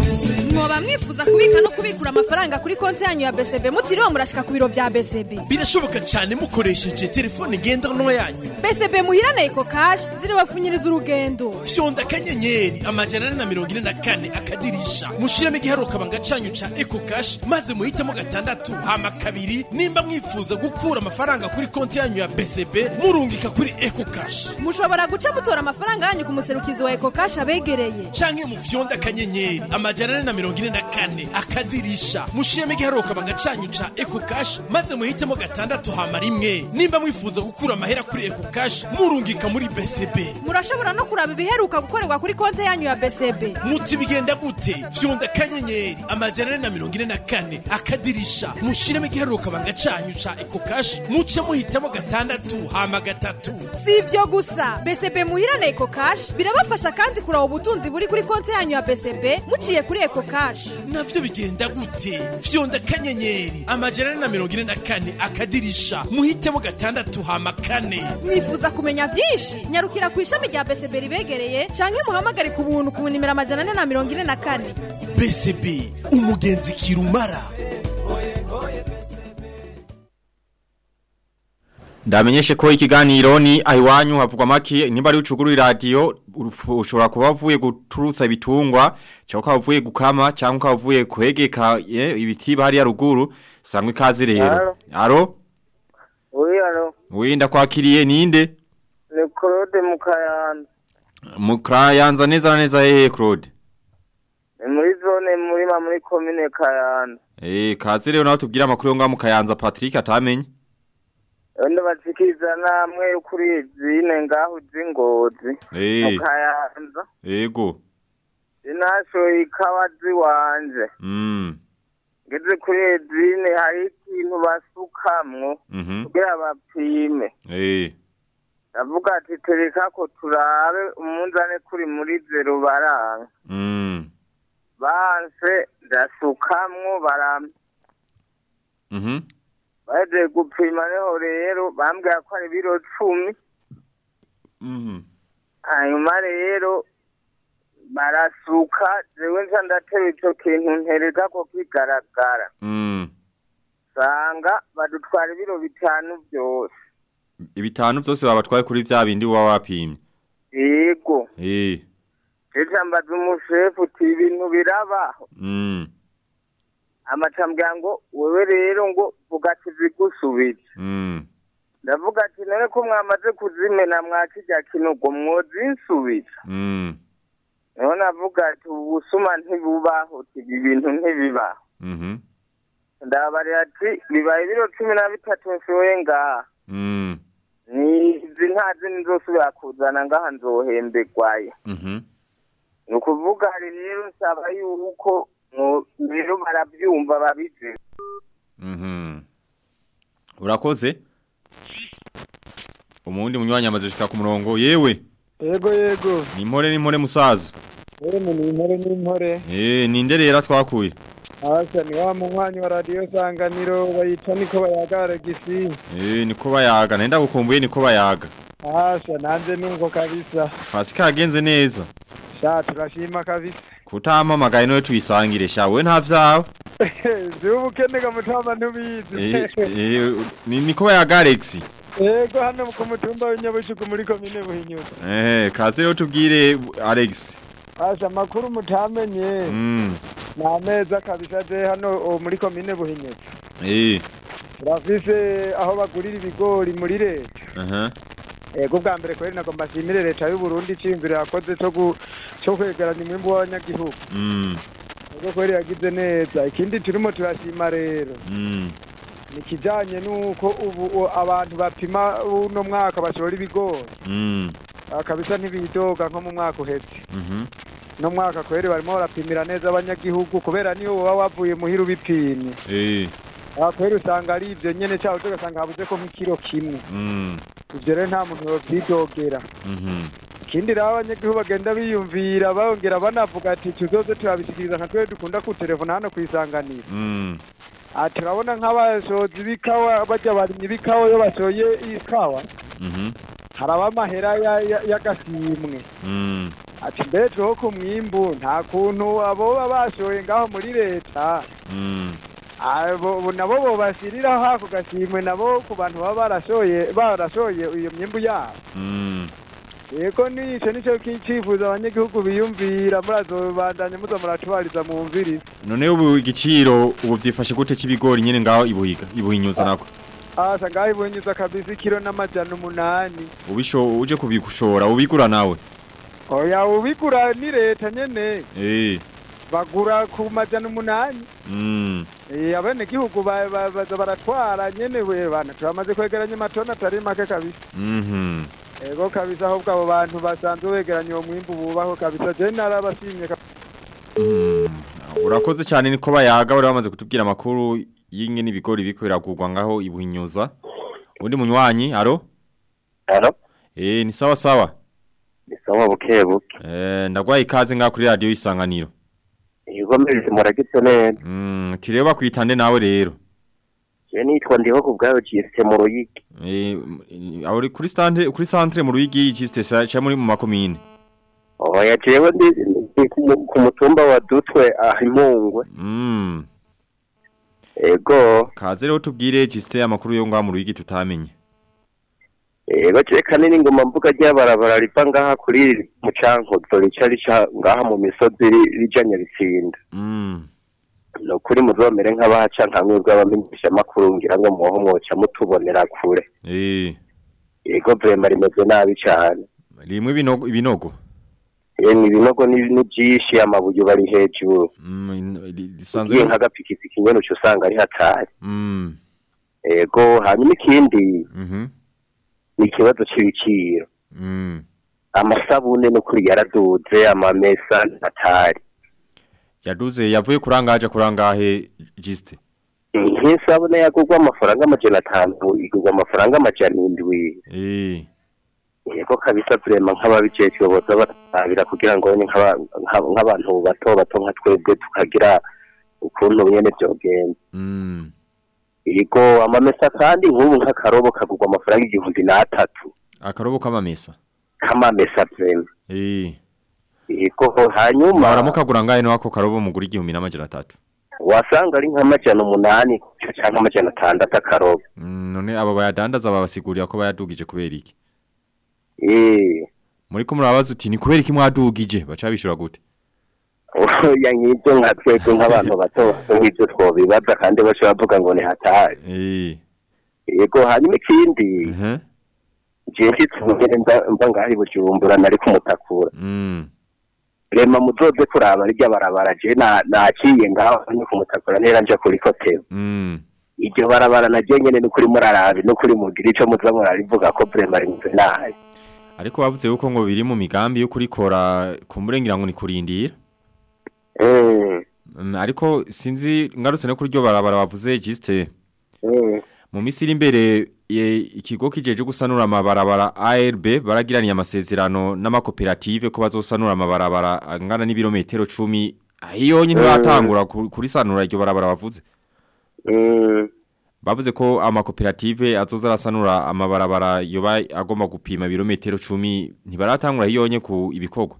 Mwoba mwifuza kubika no kubikura amafaranga kuri konti yanyu ya BCB mutiriwe murashika ku biro bya BCB birashoboka cyane mukoresheje telefone ngendanwa yanyu. BCB muhirane eko cash zirabapfunyiriza urugendo. Fyonda akanyenyeri amajana ane na mirongo ine na kane akadirisha. Mushiramo igiharuka banga canyu ca eco cash maze muhitemo gatandatu. Hama kabiri nimba mwifuza gukura amafaranga kuri konti yanyu ya bcb murungika kuri eco cash mushobora guca mutora amafaranga yanyu ku muserukizi wa eko cash abegereye. Canke mu fyonda akanyenyeri amajana na mirongo ine na kane. Akadirisha. Mushiremo igiharuka banga canyu ca eco cash maze muhitemo gatandatu hama rimwe. Nimba mwifuza gukura amahera kuri eco cash murungika muri bcb murashobora no kuraba ibiheruka gukorerwa kuri konti yanyu ya BCB muti bigenda gute? Fyonda akanyenyeri amajana na mirongo ine na kane. Akadirisha. Mushiremo igiharuka banga canyu ca eco cash muce muhitamo gatandatu hama gatatu. Si ivyo gusa BCB muhirane eko cash birabafasha kandi kuraba ubutunzi buri kuri konti yanyu ya BCB muciye kuri eko cash navyo bigenda gute? Fyonda akanyenyeri amajana ane na mirongo ine na kane akadirisha. Muhitemo gatandatu hama kane. Mwifuza kumenya byinshi? Nyarukira ku ishami rya BCB ribegereye canke muhamagare ku buntu ku nimero amajana ane na mirongo ine na kane. Bcb umugenzi kirumara. Ndamenyeshe ko ikiganiro ni ahiwanyu havugwa maki nimba ari ucuguru radio ushobora kuba uvuye guturutsa ibitungwa cyangwa uvuye gukama cyangwa uvuye kwegeka ibiti bari ya ruguru sangwe kazi rero. Aro? Oui, aro ndakwakiriye ninde? Ni Claude Mukayanza. Mukrayanza neza neza hehe Claude. Muri zone murima muri commune Kayanza. Eh kaze rero nawe tubwira amakuru yo ngaho mu Kayanza Patrick atamenye. Wenda bazikiza namwe kuri zine ngaho zingozi. Eh. Kayanza. Ego. Inasho ikawa ziwanje. Mm. ngeze kuri ezine hari ikintu basukamwo Mhm. kugira bapime Eh. ndavuga ati tereka ko turabe umunzane kuri muri zero baranga Mm. banse ndasukamwo barampa Mhm. bahejeje gupima ni ho rero bambwira ko ari ibiro cumi Mhm. hanyuma rero barasuka jewe nca ndatera ico kintu ntereza ko kigaragara Mm. sanga badutwara ibiro bitanu byose Ibitanu byose babatwaye kuri vya bindi uba wapimye. yego Eh. Jeje mbaza umushefu uti ibintu birabaho Mm. amacambwira ngo wewe rero ngo vuga ati zigusubize Mm. ndavuga ati none ko mwamaze kuzimena mwakirya kintu ngo mwozinsubiza Mm. ni ho navuga ati ubusuma ntibubaho ibi bintu ntibibaho Mhm. ndabarira ati bibaye ibiro cumi na bitatu nshoye ngaha ni izi nta zindi nzosubira kuzana ngaha nzohembegwayo Mhm. Ni ukuvuga rero nsaba yuko rero barabyumva babizi Mhm. Urakoze? Umundi munywanyi amaze gushika ku murongo yewe. yego yego Ni impore ni impore musaza. Yemwe ni impore n'impore Eh ninde rero twakuye? hasa ni wa munywanyi wa radiyo sanganiro bayita niko bayagara gisi Eh niko bayaga nenda gukumbuye niko bayaga. hasa nanze nuko kabisa Pasika yagenze neza. sha turashima kabisa Kutampamagaye no tuyisangire shawe nta vyawe. <laughs> zubukene gamutama ntubizi Eh eh ni niko bayaga Alex. yego hano ku mutumba w'inyabucuku muri komine buhinyuza Eh kaze rero tubwire Alex. Hasa amakuru mutamenye Mm. ni ameza kabisa je hano muri komine buhinyuza Eh. turafise aho bagurira ibigori muri leta. Ego bwa mbere kweri nagomba nshimire leta y'u Burundi iciyumviro yakoze cyo kwegeranya umwimbu w'abanyagihugu Mm. ego kweri yagize neza ikindi turimo turashima rero Mm. ni kijanye nuko ubu abantu bapima uno mwaka bashora ibigori Mm. Kabisa ntibidoga nko mu mwaka uheze Mhm. no mwaka kweri barimo barapimira neza abanyagihugu kubera niyo woba wavuye muhira ubipimye Eh. aha kweri usanga ari ivyo nyene caho ugasanga habuze ko nk'ikiro kimwe Mm. ivyo rero nta muntu yovyidogera Mhm. ikindi rero abanyagihugu bagenda biyumvira bongera banavuga ati tuzoze turabishikiriza nka twebwe dukunda kutelefona hano kwisanganira Mm. ati turabona nk'abashozi b'ikawa bajya barimye b'ikawa iyo bashoye ikawa. Haraba amahera ya- ya- y'agasimwe Mm. ati mbere turiho ku mwimbu nta kuntu aboba bashoye ngaho muri leta Mm. abo bo- nabo bobashiriraho ako gasimwe nabo ku bantu baba barashoye barashoye iyo myimbu yabo yego nico nico kicifuza abanyagihugu biyumvira murazobandanya muza muratubariza mu mviriza None ubu igiciro ubu vyifashe gute c'ibigori nyene ngaho ibuhiga ibuhinyuza nako. Asa ngaho ibonyuza kabisa ikiro n'amajana umunani uje kubikushora ubigura nawe. oya ubigura ni leta nyene Eh. bagura ku majana umunani Mm. Eh, abenegihugu ba- ba- baza baratwara nyene we bana turamaze kwegeranya amatoni atari make kabisa Mhm. ego kabisa ahubwo abo bantu basanzwe begeranya uwo mwimbu bubaho kabisa je narabashimye kabisa Mm. Urakoze cyane niko bayaga bari bamaze kutubwira amakuru y'ingene ibigori biko biragurwa ngaho ibuhinyuza. Undi munywanyi, aro? Alo, Eh, ni sawa sawa. ni sawa buke buke. Eh, ndagwaye ikaze ngaho kuri radio isanganiro. Igomeze muragitse neza. Mm, tireba kwitande nawe rero. Je nitwa ndiho ku bwayo ciste mu ruyigi. Eh, aho uri kuri stande kuri centre mu ruyigi y'iciste cha muri mu makomine. Oya jewe ndi ku mu- ku mutumba wa Dutwe aha impungwe. Mm. Ego, Kaze rero tubwire ciste amakuru yo ngaho mu ruyigi tutamenye. ego je kanini ngoma mvuga ryabarabara riva ngaha kuri mucankuzo rica rica ngaha mu misozi ri- rija Nyabitsinda. Mm. No kuri muzomere nk'abahaca nka mwebwe abamenyesha makuru ngira ngo muho mwoca mutubonera kure. Eh, Ego vrema rimeze nabi cane. rimwe ibinogo ibinogo. Ibinogo ni byinshi amabuye bari hejuru. Mm, Ugiye risanzwe nk'agapikipiki nyene uca usanga ari hatari. Mm. Ego hanyuma ikindi Mhm. ni ikibazo c'ibiciro. Mm. Amasabune no kuri yaraduze amamesa hatari. yaduze yavuye kurangaje kurangahe Juste nk'isabune yagurwa amafaranga amajana atanu igurwa amafaranga amajana indwi eh yego kabisa vrema nk'ababijejwe boza barabira kugira ngo nyine nk'aba- nk'aba- nk'abantu bato bato nka twebwe tukagira ukuntu nyene vyogenda mm. Yego amamesa kandi nk'ubu nk'akarobo kagurwa amafaranga igihumbi n'atatu. Akarobo k'amamesa? K'amamesa eh yego hanyuma baramukagura ngahe no ako karobo mugura igihumbi n'amajana atatu? Wasanga ari nk'amajana umunani canke amajana atandatu akarobo. Mm, none abo bayadandaza babasigurira ko bayadugije kubera iki? Muri ko murabaza uti ni kubera iki mwadugije? Baca bishura gute? <laughs> Oya nk'ibyo nka twebwe nk'abantu <laughs> bato nk'ibyo twobibaza kandi bose bavuga ngo ni hatari. Eh. Yego hanyuma ikindi jewe nshitse mba ngaho bujumbura nari kumutakura mm. Rema muzoze kuraba rirya barabara je na naciye ngaho ni kumutakura nera nje kuri kotero. Mm. Iryo barabara na je nyene ni kuri murarabi no kuri mugira ico muza murarivuga ko vrema rimeze nabi ariko bavuze yuko ngo biri mu migambi yo kurikora kumburengira ngo ni kurindira? Eh. Mm, ariko sinzi ngarutse no kuri ryo barabara bavuze Juste. Eh. Mu misi iri imbere ikigo kijeje gusanura amabarabara ARB baragiraniye amasezerano n'amakoperative ko bazosanura amabarabara angana n'ibirometero 10 ahiyo nyine Mm. batangura ku- kurisanura iryo barabara bavuze bavuze ko amakoperative azoza arasanura amabarabara yoba agomba gupima ibirometero 10 ntibaratangura hiyonye ku ibikorwa.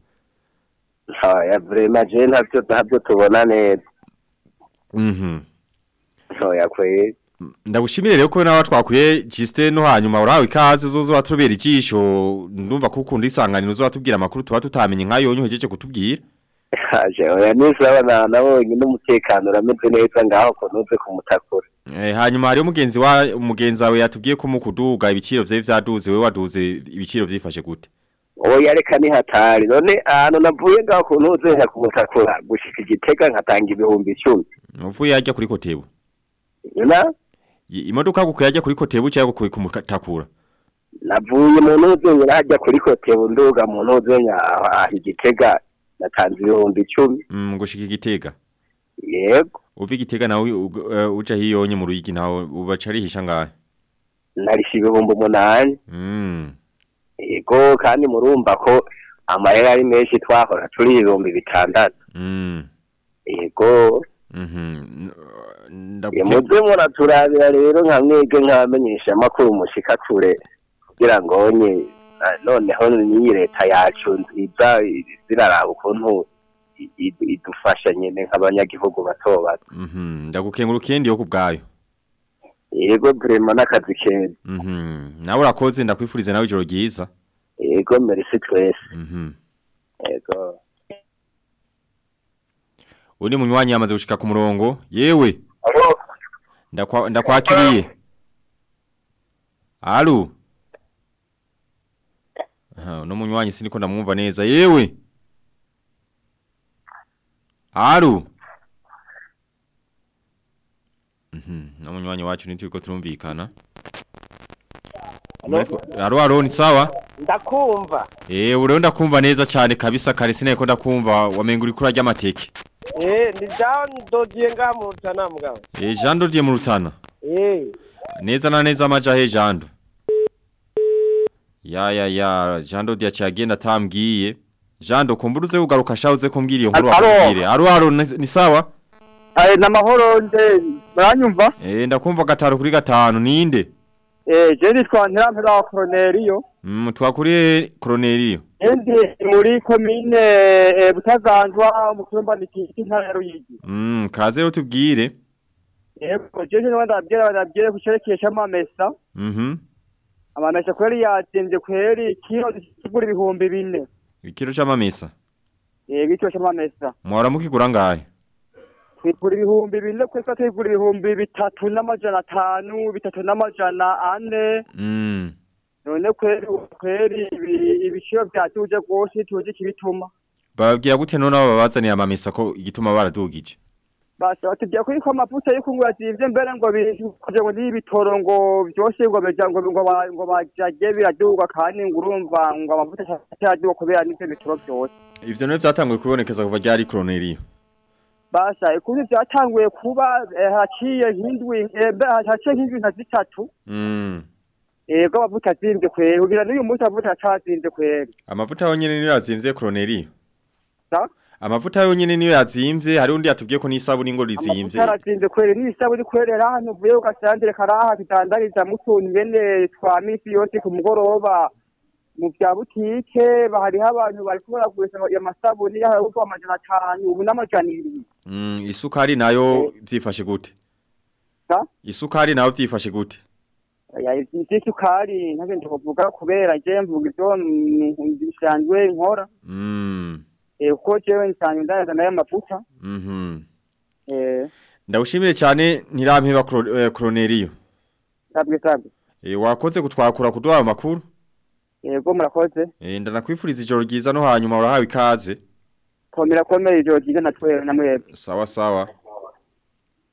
Oya vrema je ntavyo ntavyo tubona neza. Mhm. Oya kweli ndagushimire rero ko nawe twakuye Juste no hanyuma urawe ikaze zozo watubera ijisho. Ndumva ko ukunda isanganiro zo watubwira amakuru tuba tutamenye nkayo nyohejeje kutubwira. Aje oya nisaba na nabonye n'umutekano urameze neza ngaho ko nuze kumutakura. Hanyuma hariyo mugenzi wa mugenzi wawe yatubwiye ko mu kuduga ibiciro vye vyaduze we waduze ibiciro vyifashe gute? Oya reka ni hatari. None ahantu navuye ngaho nuze nka kumutakura gushika igitega nkatanga ibihumbi icumi. Uvuye yajya kuri kotebu? Imodoka gukuye yajya kuri kotebu cyangwa kumutakura? Navuye mu nuze nyina hajya kuri kotebu nduga mu nuze nya aha igitega natanze ibihumbi icumi. Mm, gushika igitega. Yego. Uva igitega nawe uja hiyonye mu ruyigi nawe ubaca arihisha ngahe narisha ibihumbi umunani yego kandi murumva ko amahera ari menshi twahora turi ibihumbi bitandatu. Yego. Ye muze muraturabira rero nka mwege nk'abamenyesha amakuru mushika kure kugira ngo nye noneho n'iyi leta yacu nziza ziraraba ukuntu idufasha nyene nk'abanyagihugu bato bato Mhm. Ndagukengurukiye ndiyo kubgayo. yego prema n'akazi keza Mhm. Nawe urakoze ndakwifurize nawe ijoro ryiza. yego merci twese Mhm. yego Undi munywanyi amaze gushika ku murongo. Yewe. Ndakwa ndakwakiriye. Alu Aha, no munywanyi siniko ndamwumva neza. Yewe. Alo. Mhm. No munywanyi wacu nitwiko turumvikana. Alo alo ni sawa? ndakumva Eh uriho ndakumva neza cyane kabisa kare sineko ndakumva wamenga uri kurarya amateke. eh ni Jean Dodier ngaha mu Rutana mugabo Eh Jando rye mu rutana. eh Neza na neza amaja he Jando. Ya ya ya Jando dia cyagenda tambwiye. Jando kumburuze ugaruka shawuze kumbwira iyo nkuru wakubwire. Aro aro ni sawa sawa? na mahoro nde muranyumva Eh ndakumva gataro kuri gatanu ninde? eh je nitwa Ntirampera wa Cornelio Mm twakuriye Colonelio. ndi muri komine e, Butaganzwa mu kumba nikiti ntara yigi Mm kaze rero tubwire. yego je je ndabwira ndabwira kucerekesha amamesa Mhm. amamesa kweli yatinze kweli kilo kigura ibihumbi bine Ikiro c'amamesa. eh bityo cy'amamesa Mwara mukigura ngahe? twigura ibihumbi bine kwesa twigura ibihumbi bitatu n'amajana atanu bitatu n'amajana ane Mm. none kweri kweli ibi- ibiciro byatuje rwose tuje kibituma Bababwira gute none aba bazaniye amamesa ko igituma baradugije. Basa batubwira ko yuko amavuta yo kunywa zivye mbere ngo bije ngo n'ibitoro ngo byose ngo beja ngo ngo ngo bajaje biraduga kandi ngo urumva ngo amavuta ataduga kubera n'ivyo bitoro byose Ivyo none vyatanguye kubonekeza kuva ryari Colonelio. basha kuri byatanguye kuba eh, haciye nk'indwi eh, mbe- haciye nk'indwi nka zitatu Mm. yego amavuta azimbye kwera kugira n'uyu munsi amavuta acazimbye kwera Amavuta yonyene niyo yazimvye Croneri. Amavuta yonyene niyo yazimvye hari undi yatubwiye ko n'isabuni ngo rizimvye. yarazimvye kwere n'isabuni kwerera hano uvuye ugasandire karaha kitandariza mutuni bene twa misi yose ku mugoroba mu bya butike hariho abantu masabu ni amasabuni y'aho amajana atanu ubu n'amajana ibiri Mm, isukari nayo byifashe gute? ta Isukari nayo byifashe gute? ivy'isukari ntabwo ndokuvuga kubera je mvuga ibyo ndishanjwe bisanzwe nkora Mm. Eh, kuko jewe nsanzwe ndayaza nayo amavuta Mhm. eh, Ndawushimire cyane ntirampeba Cro- eh, sabwe sabwe Eh wakoze kutwakura kuduha makuru yego murakoze Eh ndanakwifuriza ijoro ryiza no hanyuma urahawe ikaze. komera komera ijoro ryiza na twere na mwebwe Sawa sawa.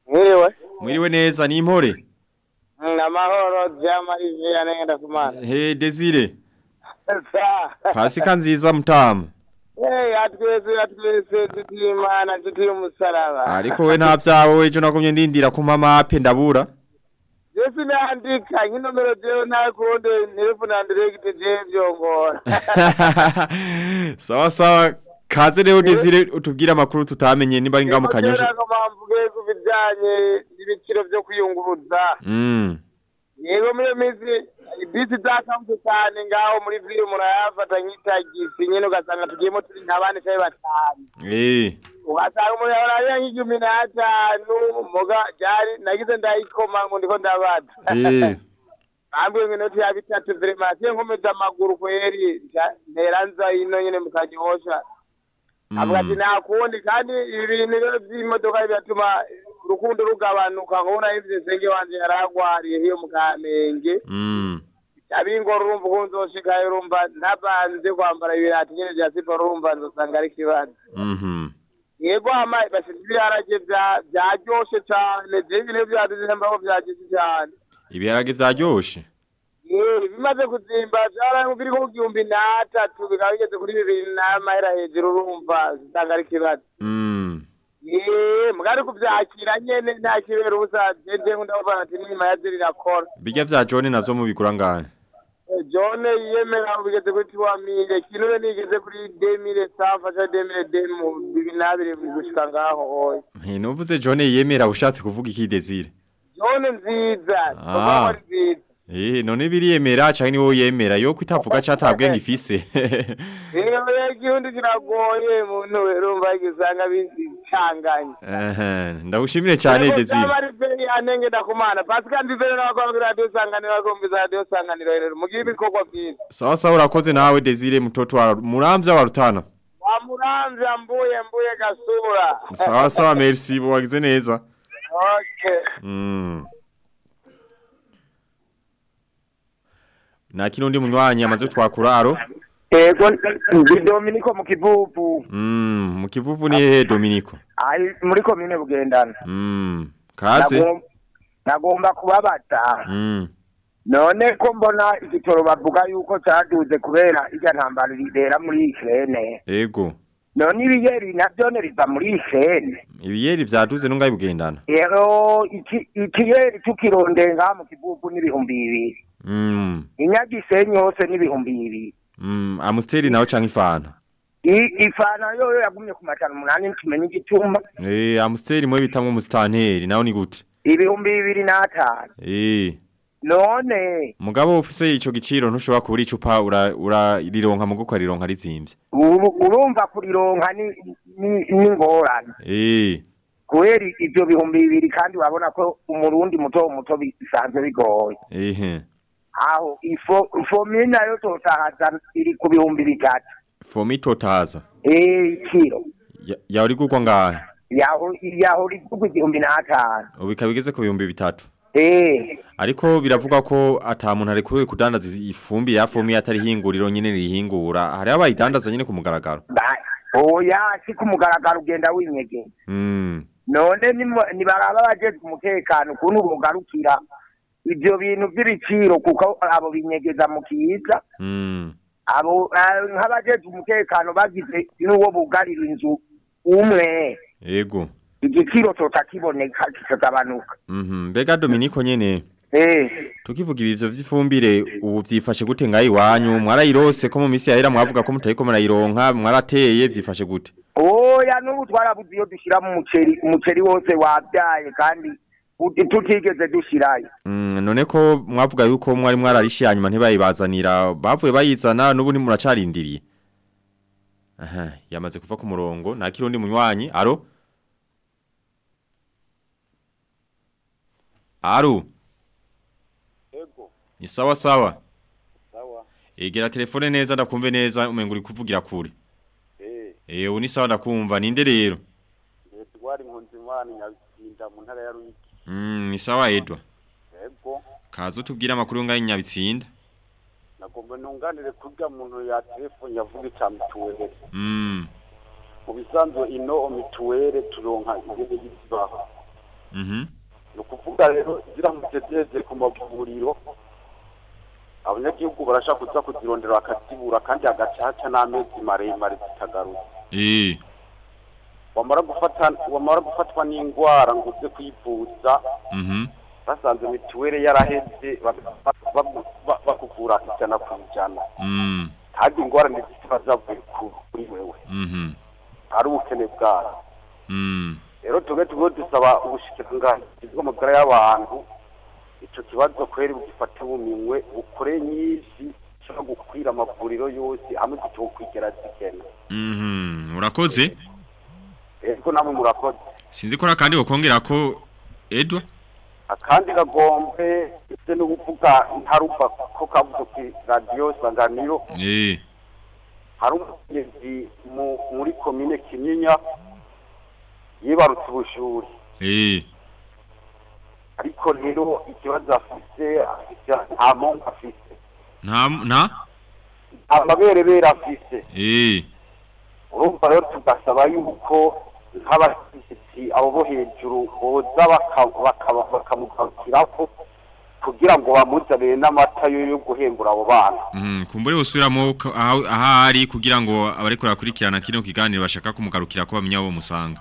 Mwiriwe. Mwiriwe neza ni impore. Namahoro jama ivya nenda kumana. He Desire. <laughs> Pasika nziza mutamu. Eh atwese atwese tutimana tuti umusaraba. Ariko we nta vyawe ejo nagumye ndindira ku mamape ndabura. Yesu naandika nk'inomero jewe ntakunde telefone ya direct je vyongora. <laughs> sawa sawa. Kaze rero Desire utubwire amakuru tutamenye niba ari ngaho mu kanyosha. Kera mvuge ku bijanye n'ibiciro vyo kwiyunguruza. Mm. Yego muri minsi bisi zakamutse cyane ngaho muri ville murayafata nk'itagisi nyine ugasanga tugiyemo turi nk'abandi canke batanu. Eh. ugasanga umuntu yahora ariya nk'igihumbi n'atanu muga ryari nagize ndayikoma ngo ndiko ndabaza Eh. <laughs> bambwiye ngo inoti ya bitatu vrema nasiye nkomeza amaguru kweri ntera ino nyine mu kanyosha avuga ati nakundi kandi ibi bintu rero vy'imodoka biratuma urukundo rugabanuka nkubona ivyo senge wanje yaragwariye hiyo mu kamenge Mm. abingora urumva uko nzoshikayo urumva ntabanze kwambara ibirati nyene vya siporo urumva nzosanga ari ikibazo Mhm. yego ama bashyize ibiharage byaryoshe cyane jewe ibintu byaduze mbaho byagize cyane Ibiharage vyaryoshe. bimaze kuzimba byaraye biri ku gihumbi n'atatu bikaba bigeze kuri bibiri n'amahera hejuru urumva usanga ari ikibazo Mugari kubyakira nyene nta kibera ubusa jeje ndabona ati n'inyuma ya ziri irakora Bijya vya John navyo mubigura ngahe? Eh, John yemera bigeze kuri tuwa mile kinure nigeze kuri demire safa ca demire demu bibiri n'abiri gushika ngaho oya Eh nuvuze John yemera ushatse kuvuga iki Desire. John nziza Ah. ari nziza Eh none biriyemera canke ni wowe yemera yo kwitavuga catabwe ngifise. Iyo <laughs> igihundi kiragoye muntu urumva gisanga bicanganye. Eh ndagushimire cyane Desire. Bari veri anenge ndakumana. Pascal ndivere n'abakora radio sanganiro bagombiza radio sanganiro rero. mugiye ibikorwa byiza. Sawa sawa urakoze nawe Desire mtoto wa Muramvya wa Rutana. Wa Muramvya mbuye mbuye gasura. Sawa sawa merci wagize neza. <laughs> Okay. Mm. Na kino ndi munywanyi amaze twakura aro. Ego ndi Dominico mu kivuvu Mm, mu kivuvu ni hehe Dominico? ari muri komine bugendana Mm. Kaze. nagomba nagomba kubabata. Mm. none ko mbona igitoro bavuga yuko cyaduze kubera irya ntambara ribera muri Ukraine Ego. none ibiyeri navyo ne riva muri Ukraine Ibiyeri vyaduze nungaye bugendana. Ego iki- ikiyeri tukirondenga mu kivuvu n'ibihumbi bibiri. Inyagisenyi hose n'ibihumbi bibiri Mm, Amusteri nawe canke ifana. I- ifana yoyo yagumye ku matanu umunani ntumenye igituma eee Amusteri mwe bitamwe mustanteri nawe ni gute? ibihumbi bibiri n'atanu eee none mugabo ufise ico giciro ntushobora kubura icupa ura urarironka mu gukora rironka rizimvye. ubu- urumva kurironka ni ni- ni ingorane eee kubera ivyo bihumbi bibiri kandi wabona ko umurundi muto muto bisanzwe bigoye. Ehe. Aho ifo ifomi nayo totahaza iri ku bihumbi bitatu Fomi totaza. eh kilo Ya- Ya uri gukwa ngahe? yaho yaho rigugwa igihumbi n'atanu Ubika bigeze ku bihumbi bitatu. eh Ariko biravuga ko ata muntu kuri kudandaza ifumbi ya fomi atari hinguriro nyine rihingura. Hari abayidandaza nyene ku mugaragaro. oya si ku mugaragaro ugenda winyegeye Mm. none nimu- nibaraba abajejwe umutekano ukuntu bogarukira ivyo bintu by'ibiciro kuko abo binyegeza mu kiza Mm. abo nk'abajeje umutekano bagize n'uwo bugarira inzu umwe yego igiciro coca kiboneka kikagabanuka Mhm. Mbega dominiko nyene. eh Tukivuga ibivyo vy'ifumbire ubu vyifashe gute ngayi iwanyu mwarayirose ko mu misi yahera mwavuga ko mutayiko murayironka mwarateye vyifashe gute oya n'ubu twarabuze iyo dushyira mu muceri umuceri wose wabyaye kandi tutigeze dushyirayo Mm, none ko mwavuga yuko mwari mwararishiye hanyuma ntibayibazanira bavuye bayizana n'ubu ntimuracarindiriye aha yamaze kuva ku murongo nta kirundi munywanyi. Aro aro ni sawa sawa. Sawa. Egera telefone neza ndakumve neza umenga uri kuvugira kure. Eh. Eh ubu ni sawa ndakumva. Ninde rero? Twari impunzi imana nyabitsinda mu ntara ya Ruyigi? Ni sawa edwa kaza utubwire amakuru ngaho nyabitsinda nagomba ntunganire kurya muntu ya telefone yavuga icya mituweli mm. mu bisanzwe ino mituweli turonka ingene y'izibaho mhm ni ukuvuga rero ziramutse zeze ku mavuriro abanyagihugu barashaka kuza kuzirondera bakazibura kandi hagaca haca n'amezi maremare zitagarutse eh. Wamara gufata wamara gufatwa n'indwara ngo uze kwivuza. Mhm. Basanze mituweli yaraheze ba- ba- ba- ba- bakuvura ijana ku ijana. Mm. kandi ingorane ziba zavuye ku- kuri wewe. Mhm. Ari ubukene bwayo mm. rero tube tube dusaba ubushikiranganji bw'amagara y'abantu ico kibazo kweri bugifate mu minwe bukore nyinshi cyo gukwira amavuriro yose hamwe zitokwigera zigena Mhm. Urakoze? Ego namwe murakoze. Sinzi ko kandi ukongera ko Edwa akandi kagombe ese no kuvuga ntarumva ko kavuze ku radiyo sanganiro eh. Hari umukenyezi mu- muri komine kinyinya yibarutse ubushuri eh. Ariko rero ikibazo afise afise nta mpamvu afise. Nta nta? Amaberebere afise. Eh. Urumva rero tugasaba yuko nk'abashyitsi abo bo hejuru boza baka- baka- bakamugarukirako kugira ngo bamuzanire n'amata yo guhembura abo bana. Mhm kumbure usubiramo ko- aho ahari kugira ngo abariko rakurikirana kino kiganiro bashaka kumugarukira ko bamenya abo musanga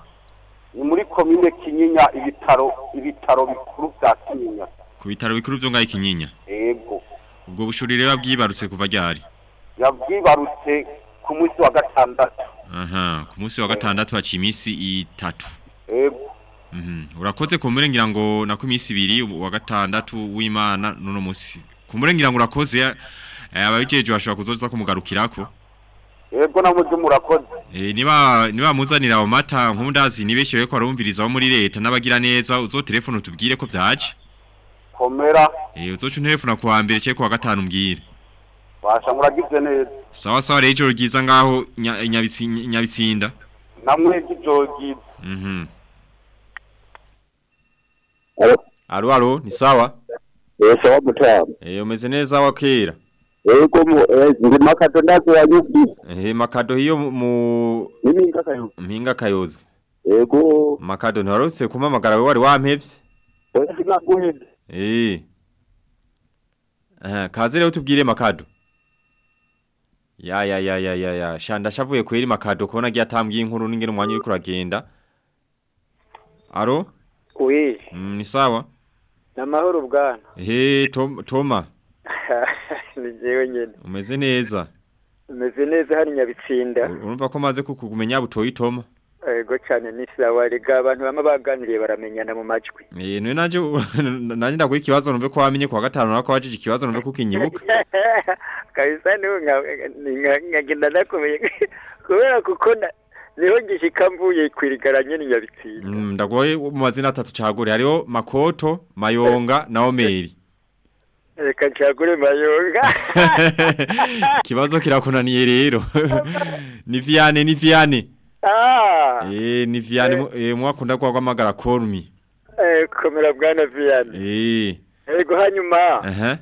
ni muri komine kinyinya ibitaro ibitaro bikuru bya kinyinya. Ku bitaro bikuru byo ngaho ikinyinya ego ubwo bushuri rero bwibarutse kuva ryari? Yabwibarutse ku munsi wa gatandatu. Aha ku munsi wa gatandatu haciye iminsi itatu. Ego Mhm. Urakoze kumbure ngira ngo nako iminsi ibiri wa gatandatu w'Imana nuno munsi. Kumbure ngira ngo urakoze eh, ababijeje bashobora kuzoza kumugarukirako. Ego namuje murakoze. Eh niba niba muzanira ayo mata nkundazi nibeshe reko arumviriza abo muri leta n'abagira neza uzo telefone utubwire ko byaje komera. Eh uzoca telefone ku wa mbere cye ku wa gatanu mbwire. Basha muragize neza Sawa sawa rero ijoro ryiza ngaho nya- nyabitsi- nyabitsinda namwe gijogi Mhm Alo alo ni sawa Eh sawa mutamu. Eh umeze neza wakira Ego mu eh, ndi makato ndazo wanyuki. Eh makado hiyo mu Niminga kayo. mpinga kayozo Ego. Makado ntarose kumamagara we wari wampevye Oya sinaguheze. Eh Aha kaze rero tubwire makado Ya ya ya ya ya ya. Shanda shavuye kweri makado kubona gini inkuru n'ingene umwanya uri kuragenda Aro Oui, mm, nisawa sawa? Namahoro bwana. He Tom Toma. <laughs> Ni jewe nyene. umeze neza? Umeze neza hari nyabitsinda. urumva ko maze kukumenya butoyi Toma Ego cyane ni sawa gabantu abantu bama baganiriye baramenyana mu majwi. Eh none naje <laughs> nanje ndaguye ikibazo numve ko wamenye kwa gatanu nako wajije ikibazo numve ko ukinyibuka <laughs> Kabisa ni ngagenda nakomeye <laughs> kubera kuko niho ngishika mvuye kwirigaranye ni nyabitsinda. ndaguye mu mazina atatu cagure hariho Makoto Mayonga na Omeri Reka chakure mayonga. Kibazo kirakunaniye rero ni Viane Ah, Eh ni Viane mu- eh. mwakunda kwa kwamagara call me eh komera bwana Vianney. Eh. Ego hanyuma. aha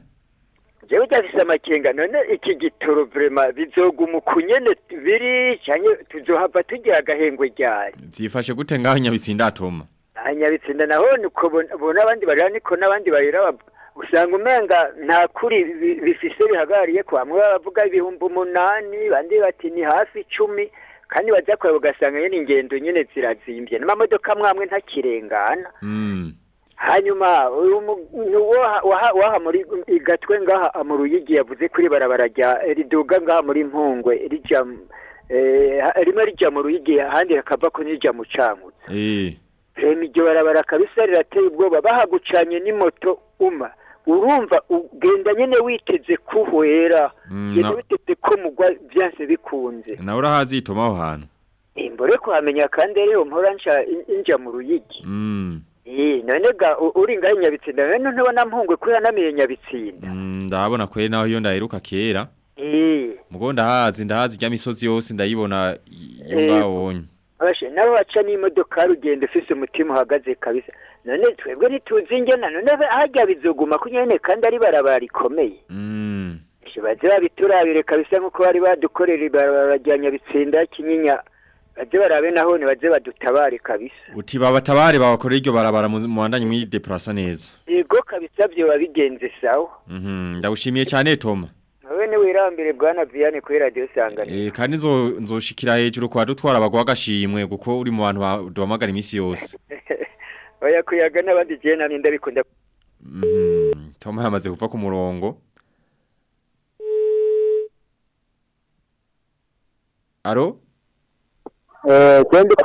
jewe cyafise amakenga? None iki gitoro vraiment bizoguma ukunyene biri cyane tuzohava tugira agahengwe ryari? Byifashe gute ngaho nyabitsinda atoma? Anyabitsinda naho niko bona bona abandi barira niko n'abandi barira usanga umenga nta kuri bi- bifise bihagarariye ko bamwe bavuga ibihumbi umunani bandi bati ni hafi icumi kandi bajya kureba ugasanga nyine ingendo nyine zirazimbye n'amamodoka mwamwe ntakirengana. Mm. hanyuma waha- muri igatwe ngaha mu ruyigi yavuze kuri barabara rya riduga ngaha muri mpungwe rijya eh, rimwe rijya mu ruyigi ahandi hakava ko n'ijya mu cankutse Eh. iryo barabara kabisa rirateye ubwoba. Bahagucanye n'imoto uma. Urumva ugenda nyine witeze kuhwera Mm, genda na- witeze ko mugwa byanse bikunze. Nawe urahazitoma aho hantu. Imbore kuhamenya kandi rero mpora inja mu ruyigi. Mm. Eh, none ga uri ngaho nyabitsinda none ntubona mpungwe ko yanamiye nyabitsinda. Mm, ndabona kweri naho iyo ndaheruka kera. Eh, mugo ndahazi ndahazi rya misozi yose ndayibona iyo Eh. ngabonye abashe nabo baca n'imodoka rugendo ufise umutima uhagaze kabisa. None twebwe ntituzi ingena none harya bizoguma ko nyene kandi ari barabara rikomeye. Mm. baze babiturabire kabisa nk'uko bari badukorera ibarabara rya nyabitsinda kinyinya. Baze barabe nahone baze badutabare kabisa. Uti babatabare babakorera iryo barabara mu muhandanye muri deplasa neza. Yego kabisa vyoba bigenze sawa. Mhm ndagushimiye cyane Toma nawe niwirambire bwana Vianney kuri radio sangana Eh kandi nzo nzoshikira hejuru kwa dutwara abagwa gashimwe guko uri mu bantu ba- duhamagara imisi yose. Oya kuyaga n'abandi je nani ndabikunda Mhm. Toma yamaze kuva ku murongo. Aro Eh, twende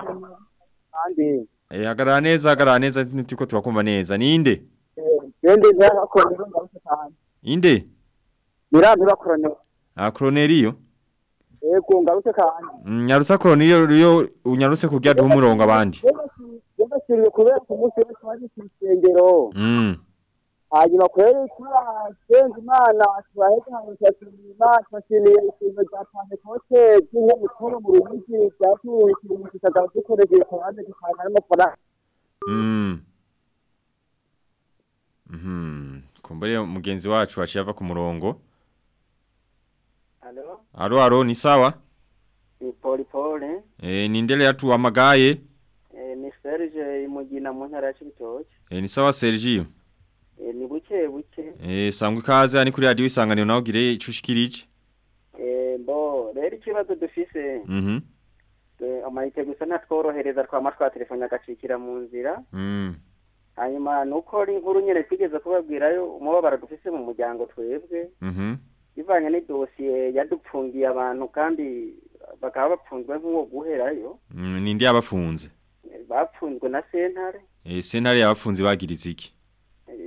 kandi Eh hagarara neza hagarara neza nitiko turakumva neza. Ninde inde mirambi bakorana Ah Cronelio yego ngabose kandi Mm, Nyarusa Cronelio yo unyaruse kurya duha umurongo abandi? Yabashiriye kubera ku munsi wese waje ku isengero Mm hanyuma kweri turasenga imana turaheza hanyuma turashimira imana turashimiye ikintu rya pantekote ry'inyamukuru mu ruyigi ryavuye ikintu kikagaba dukoresheje korane dutanga n'amafaranga Mm. Mhm. Kumbere mugenzi wacu aciye ava ku murongo. Halo, Aro aro ni sawa? ni Poli Poli, Eh ni ndele yatu amagaye. Imugina mu ntara ya Cibitoke. Eh ni sawa Sergio. Eh, ni buke buke. Eh sangwe kaze ani kuri radio isanganiro nawe gire icushikirije. Eh, mbo, rero ikibazo dufise, Mhm. eh, amayite gusa ntatworohereza twama twatelefone agacikira mu nzira. Mm. Hanyuma nuko ari inkuru nyene twigeze kubabwirayo umubabaro dufise mu muryango twebwe. Mhm. Bivanye n'idosiye yadupfungiye abantu kandi bakaba bapfunzwe nk'uwo guherayo. Mm, ni ndi abafunze. Eh, Bapfunzwe na sentare. Eh sentare yabafunze bagiriza iki?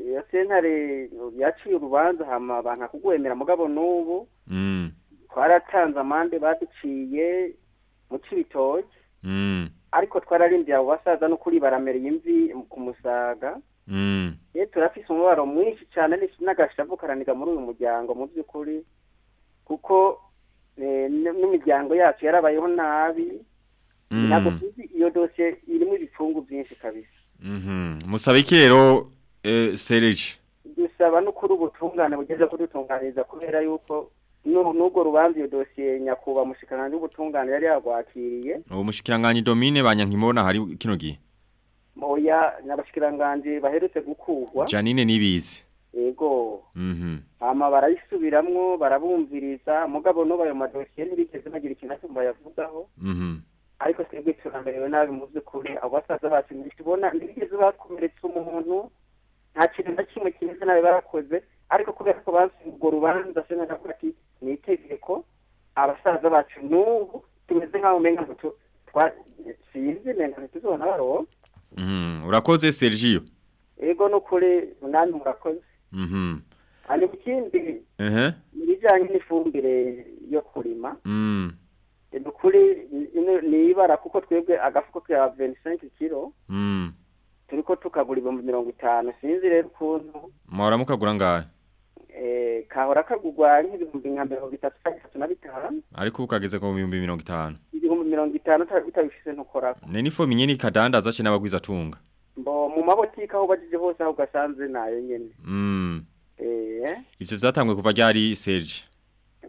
iyo sentare yaciye urubanza hama abantu akugwemera mugabo n'ubu Mm. twaratanze amande baduciye mu cibitoke Mm. ariko twararindiye abo basaza n'ukuri baramereye imvi ku musaga Mm. ye turafise umubabaro mwinshi cyane n'agashavu karaniga muri uyu muryango mu by'ukuri kuko eh, n'imiryango yacu yarabayeho nabi. Ntabwo tuzi iyo dosiye irimo ibipfungu byinshi kabisa Mhm. Musabe iki rero eh Serge. dusaba n'ukuri ubutungane bugeze kudutunganiriza kubera yuko nu- n'ubwo rubanza iyo dosiye nyakubahwa mushikiranganji w'ubutungane yari yarwakiriye Uwo mushikiranganye Domine banyankimona hari kino gihe. moya n'abashikiranganji baherutse gukugwa Janine nibizi. yego Mhm. hama barayisubiramwo barabumviriza mugabo n'ubu ayo madosiye ntibigeze bagira ikintu na kimwe bayavugaho Mhm. Ariko twebwe turamerewe nabi mu by'ukuri abo basaza bacu ntitubona ntibigeze bakomeretsa umuntu nta kintu na kimwe kimeze nabi barakoze ariko kubera ko bazi urwo rubanza se naravuga ati ni itegeko abasaza bacu n'ubu tumeze nk'aho umenga ngo sinzi menga ntituzobona baronka Mhm. Urakoze Sergio. ego n'ukuri namwe murakoze Mhm. hanyuma ikindi Ehe. ni ibijyanye n'ifumbire yo kurima Mm. Ni ukuri ni ibara kuko twebwe agafuko ka 25 kilo Mm. turiko tukagura ibihumbi mirongo itanu sinzi rero ukuntu Mwara mukagura ngahe? eh, kahora kagurwa nk'ibihumbi nka mirongo itatu itatu na bitanu Ariko ukageze ku 250. ibihumbi mirongo itanu uta- utabifise ntukorako Ne nifo minyeni kadandaza cene abagwiza tunga. mbo mu mabotike aho bajije hose aho ugasanze na yo nyene Mm. eh, Ivyo vyatangwe kuva ryari Serge?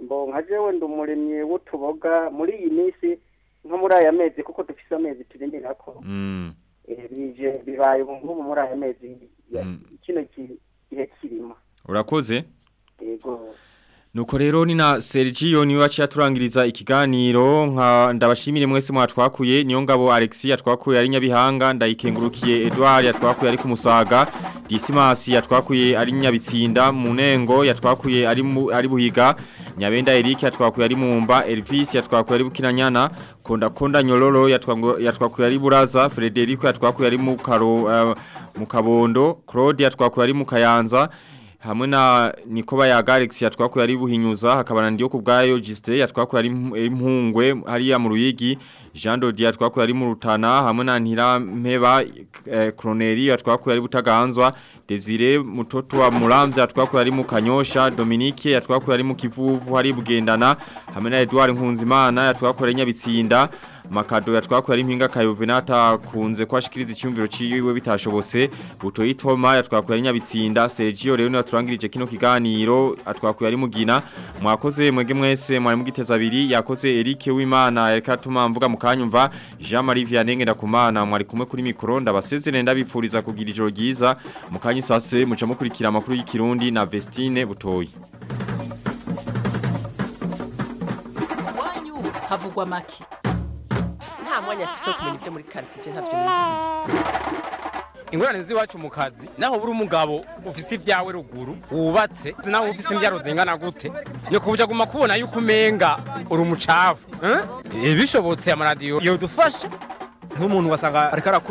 Mbo nka jewe ndi umurimyi w'utuboga muri iyi minsi nko muri aya mezi kuko dufise amezi turindirako Mm. eh, bije bibaye ubu ngubu muri aya mezi ya- kino ki- gihe kirima Urakoze? yego Nuko rero ni na Sergio ni we waciye aturangiriza ikiganiro nka ndabashimire mwese mwatwakuye niyo ngabo Alexis yatwakuye ari nyabihanga ndayikengurukiye Edouard yatwakuye ari kumusaga Dismas yatwakuye ari nyabitsinda Munengo yatwakuye ari ari buhiga Nyabenda Eric yatwakuye ari mumba Elvis yatwakuye ari bukinanyana Konda Konda Nyololo ya yatwakuye ari buraza Frederico yatwakuye ari mu karo kabondo Claude yatwakuye ari mu kayanza hamwe na Nikoba ya Galaxy yatwakuye ari buhinyuza hakaba hakabana ndiyo kubgayo ya yatwakuye ari mpungwe hariya mu ruyigi Jean Dodi yatwakuye ari mu rutana hamwe na ntirampeba eh, Kroneri yatwakuye ari butaganzwa Desire mutoto wa Muramvya yatwakuye ari mu Kanyosha Dominique yatwakuye ari mu Kivuvu hari bugendana hamwe na Edouard Nkunzimana yatwakuye ari Nyabitsinda Makado yatwakuye ari mpinga Kayovenata kunze kwashikiriza icyumviro ciwe bitashobose Butoyi Toma yatwakuye ari Nyabitsinda Sergio rero ni we turangirije kino kiganiro atwakuye ari mugina. Mwakoze mwege mwese mwari mugiteza abiri. Yakoze Eric Wimana reka tuma mvuga mukanyumva Jean Marie Vianney ndakumana mwari kumwe kuri mikro ndabasezerere ndabipfuriza kugira ijoro ryiza. Mukanyi sase muca mukurikira amakuru y'ikirundi na Vestine Butoyi. Havugwa make. Nta mwanya afise wo kumenya ibyo muri karitsiye ntavyo nizi ingorane z'iwacu mu kazi naho buri umugabo ufise ibyawe ruguru wubatse naho ufise imbyaro zingana gute. Ni kubuja guma kubona yuko umenga uri umucafu eh? Eh, bishobotse amaradiyo. Yodufasha nk'umuntu wasanga ariko arakora